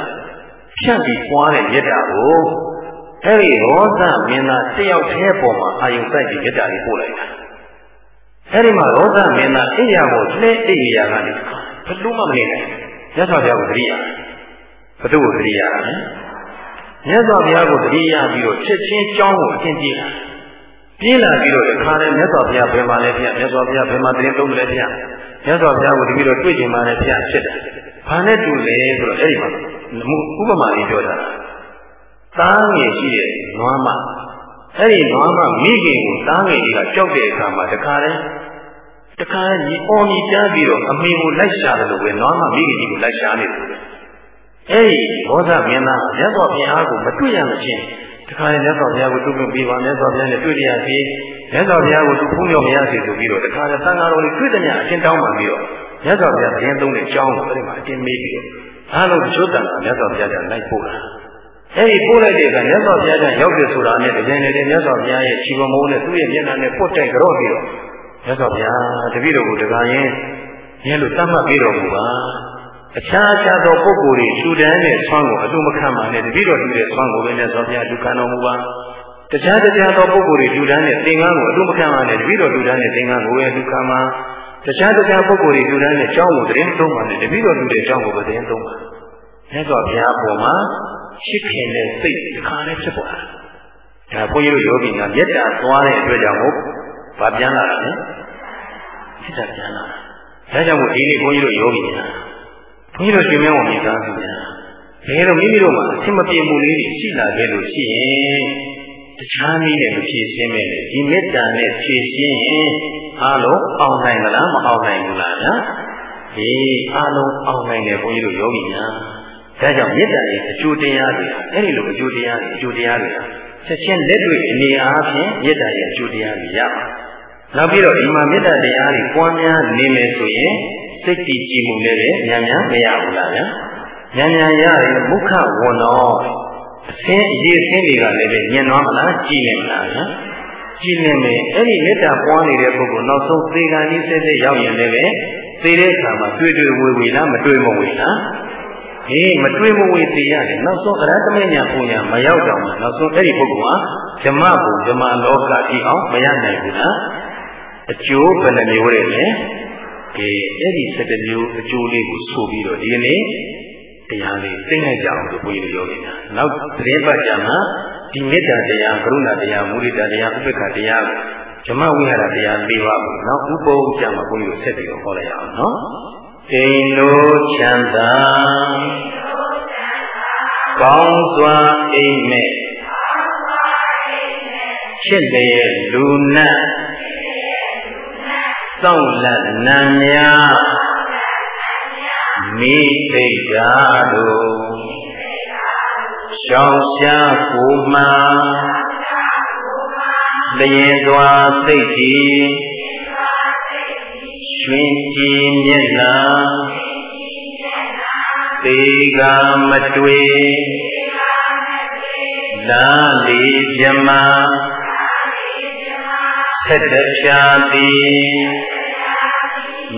ဖြန့်ပြီးပွားတဲ့မေတ္တာကိုအဲဒီရောသမင်းသားတယောက်တည်းပေါ်မှာအာယုစိုက်ပြီးမေတ္တာတွေပို့လိုက်တာအဲဒီမှာရောသမင်းသားအိယာကိုလှဲအိယာကနေဘယ်လိုမှမနေနိုင်မြတ်စွာဘုရားကိုတတိယဘသူ့ကိုတတိယရလဲ မြတ်စွာဘုရားကိုတတိယပြီးတော့ချက်ချင်းကြောင်းကိုအချင်းကြီးလာပြေးလာပြီးတော့ခါတယ်မြတ်စွာဘုရားဘယ်မှာလဲဗျမြတ်စွာဘုရားဘယ်မှာတင်းသုံးတယ်ဗျမြတ်စွာဘုရားကိုတတိယတော့တွေ့ကျင်ပါလေဗျဖြစ်တယ်ဘာနဲ့တူလဲဆိုတော့အဲ့ဒီမှာဥပမာလေးပြောတာသားငယ်ရှိတဲ့နွားမအဲ့ဒီနွားမမိခင်ကိုသားငယ်ကြီးကကြောက်တဲ့အခါမှာတခါတည်းတခါညီအော်ညီပြားပြီးတော့အမေကိုလိုက်ရှာတယ်လို့ပဲနွားမမိခင်ကြီးကိုလိုက်ရှာနေတယ် အဲ့ဒီဘောဇမင်းသားမြတ်စွာဘုရားကိုမတွေ့ရမချင်းတခါလေမြတ်စွာဘုရားကိုတွေ့ပြီးပါမြတ်စွာဘုရားနဲ့တွေ့ရစီမြတ်စွာဘုရားကိုသူဖုံးရောက်မရစီဆိုပြီးတော့တခါလေသံဃာတော်တွေတွေ့တဲ့ညအချင်းတောင်းမှပြီးတော့မြတ်စွာဘုရားဘရင်သုံးတဲ့အကြောင်းကိုအဲ့ဒီမှာအချင်းမေးပြီးတော့အားလုံးကျွတ်တန်တာမြတ်စွာဘုရားကလိုက်ပို့လာအဲ့ဒီပို့လိုက်တဲ့အခါမြတ်စွာဘုရားကရောက်တယ်ဆိုတာနဲ့တကယ်နဲ့မြတ်စွာဘုရားရဲ့ခြေမမိုးနဲ့သူ့ရဲ့မျက်နှာနဲ့ပုတ်တိုက်ကြော့ပြီးတော့မြတ်စွာဘုရားတပည့်တော်ကိုတကားရင်ညဲလို့တတ်မှတ်ပြီးတော်မူပါ အခြားအခြားသောပုဂ္ဂိုလ်တွေရှူတန်းတဲ့ဆွမ်းကိုအတုမခံပါနဲ့တပည့်တော်တူတဲ့ဆွမ်းကိုပဲမြတ်စွာဘုရားလူခံတော်မူပါတခြားတခြားသောပုဂ္ဂိုလ်တွေလူတန်းတဲ့သင်္ကန်းကိုအတုမခံပါနဲ့တပည့်တော်လူတန်းတဲ့သင်္ကန်းကိုပဲလူခံပါတခြားတခြားပုဂ္ဂိုလ်တွေလူတန်းတဲ့အကြောင်းကိုသတင်းသုံးပါနဲ့တပည့်တော်လူတဲ့အကြောင်းကိုပဲသတင်းသုံးပါမြတ်စွာဘုရားပေါ်မှာရှိခင်တဲ့စိတ်တစ်ခါနဲ့ဖြစ်ပေါ်လာဒါဘုန်းကြီးတို့ယောဂီများမေတ္တာသွားတဲ့အတွက်ကြောင့်မို့ဗာပြန်လာတာလေမေတ္တာပြန်လာဒါကြောင့်မို့ဒီနေ့ဘုန်းကြီးတို့ယောဂီများ ဘုန်းကြီးတို့ရှင်မင်းဝန်မိသားစုများတကယ်တော့မိမိတို့မှာအရှင်မပြေမှုလေးတွေရှိလာခဲ့လို့ရှိရင်တခြားနည်းနဲ့မဖြည့်ရှင်းမဲ့ဒီမေတ္တာနဲ့ဖြည့်ရှင်းရင်အားလုံးအောင်နိုင်မလားမအောင်နိုင်ဘူးလားဗျာဒီအားလုံးအောင်နိုင်တယ်ဘုန်းကြီးတို့ယောဂီများဒါကြောင့်မေတ္တာရဲ့အကျိုးတရားတွေအဲ့ဒီလိုအကျိုးတရားတွေအကျိုးတရားတွေဆက်ချင်းလက်တွေ့အနေအားဖြင့်မေတ္တာရဲ့အကျိုးတရားတွေရပါနောက်ပြီးတော့ဒီမှာမေတ္တာတရားတွေပွားများနေမယ်ဆိုရင် စိတ်တည်ကြည်မှုနဲ့ပဲဉာဏ်ဉာဏ်မရဘူးလားဗျာဉာဏ်ဉာဏ်ရရင်မုခဝန်တော်အစင်းအရေးအစင်းတွေကလည်းပဲညင်သွားမလားကြည်နေမလားဗျာကြည်နေမယ်အဲ့ဒီမေတ္တာပွားနေတဲ့ပုဂ္ဂိုလ်နောက်ဆုံးသေကံဤစစ်စစ်ရောက်ရင်လည်းပဲသေတဲ့အခါမှာတွေ့တွေ့ဝေဝေလားမတွေ့မဝေလားဟေးမတွေ့မဝေသေးရတယ်နောက်ဆုံးအရဟတမေညာပူညာမရောက်တော့မှနောက်ဆုံးအဲ့ဒီပုဂ္ဂိုလ်ဟာဓမ္မဘုဓမ္မလောကကြည့်အောင်မရနိုင်ဘူးလားအကျိုးဘယ်နှမျိုးလဲလဲ ကဲအဲ့ဒီ17မျိုးအကျိုးလေးကိုဆိုပြီးတော့ဒီကနေ့တရားလေးသိနိုင်ကြအောင်လို့ဘုန်းကြီးတို့ပြောနေတာနောက်သတင်းပတ်ကြမှာဒီမေတ္တာတရားကရုဏာတရားမုဒိတာတရားဥပေက္ခတရားကိုဓမ္မဝိဟာရတရား၄ပါးကိုနောက်ဥပုံကြမှာဘုန်းကြီးတို့ဆက်ပြီးတော့ဟောလိုက်အောင်နော်အိမ်လိုချမ်းသာကောင်းစွာအိမ်မဲ့ချစ်လျက်လူနတ် စောင့်လက်နံများမိသိတာတို့ရှောင်းရှားကိုမှလျင်စွာစိတ်ကြည်ရွှင်ကြည်မျက်နှာသေကမတွေ့လာလေမြမ ဆက်တဖြာသည်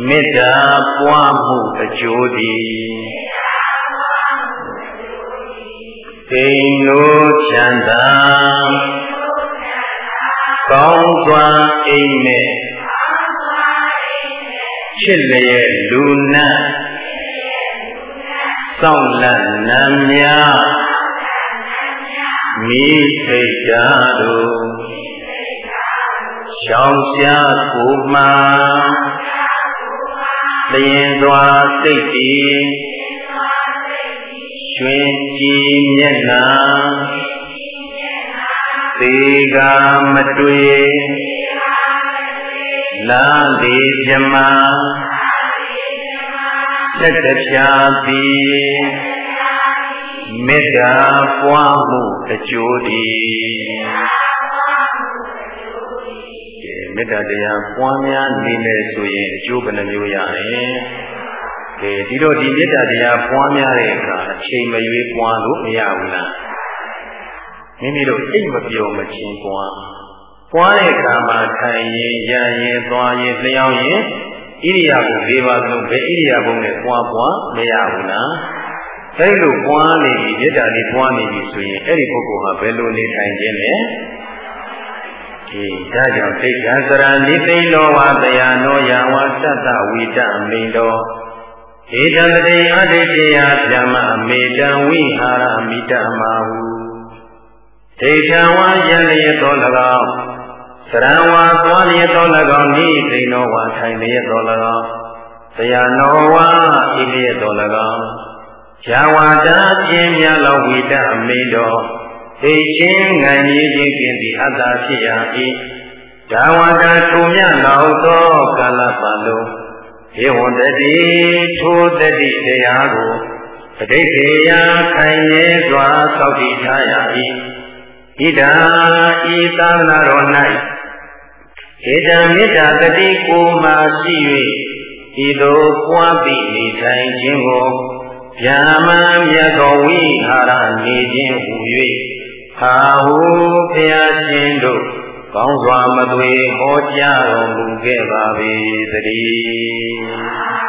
မေတ္တာပွားမှုအကျိုးသည်ိမ်လိုချမ်းသာကောင်းစွာအိမ်မဲ့ချစ်လျက်လူနတ်စောင့်လန့်နံများမိစိတ်ဓာတို့ ရှောင်းရှားကိုမှလျင်စွာစိတ်တည်ရွှင်ကြည်မျက်နှာသေကမတွေ့လာလေမြမသက်တပြာသည်မေတ္တာပွားမှုအကျိုးသည် မေတ္တာတရားပွားများနေမယ်ဆိုရင်အကျိုးဘယ်နှမျိုးရလဲကဲဒီတော့ဒီမေတ္တာတရားပွားများတဲ့အခါအချိန်မရွေးပွားလို့မရဘူးလားမိမိတို့အိတ်မပြောမချင်းပွားပွားတဲ့အခါမှာထိုင်ရင်ရရင်သွားရင်လျှောက်ရင်ဣရိယာပု၄ပါးစလုံးဘယ်ဣရိယာပုနဲ့ပွားပွားမရဘူးလားအဲ့လိုပွားနေပြီမေတ္တာလေးပွားနေပြီဆိုရင်အဲ့ဒီပုဂ္ဂိုလ်ဟာဘယ်လိုနေထိုင်ခြင်းလဲ ဒီဒါကြောင့်သိက္ခာစရနိသိလောဝတရားနောယဝသတ္တဝိတမိန်တော်ဧတံတေအဋ္ဌိတေယဓမ္မမေတံဝိဟာရမိတမဟုဒေထံဝါယံလျက်တော်၎င်းစရံဝါသွားလျက်တော်၎င်းဤသိနောဝါထိုင်လျက်တော်၎င်းတရားနောဝါဤလျက်တော်၎င်းဇာဝတာပြင်းများလောဝိတမေတော် သိချင်းငံကြီးခြင်းကင်းသည့်အတ္တဖြစ်ရာ၏ဇာဝတာထုံမြလောက်သောကာလပတ်လုံးဧဝံတတိထိုတတိတရားကိုပဋိခေယခိုင်နေစွာသောက်တည်ထားရ၏ဣဒာဤသာနာတော်၌ဧတံမေတ္တာတတိကိုမှရှိ၍ဤသို့ပွားပြီးနေထိုင်ခြင်းကိုဗျာမံမြတ်သောဝိဟာရနေခြင်းဟူ၍ ဟာဟုဖျားရှင်တို့ကောင်းစွာမသွေဟောကြားတော်မူခဲ့ပါ၏တည်း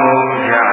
မူကြ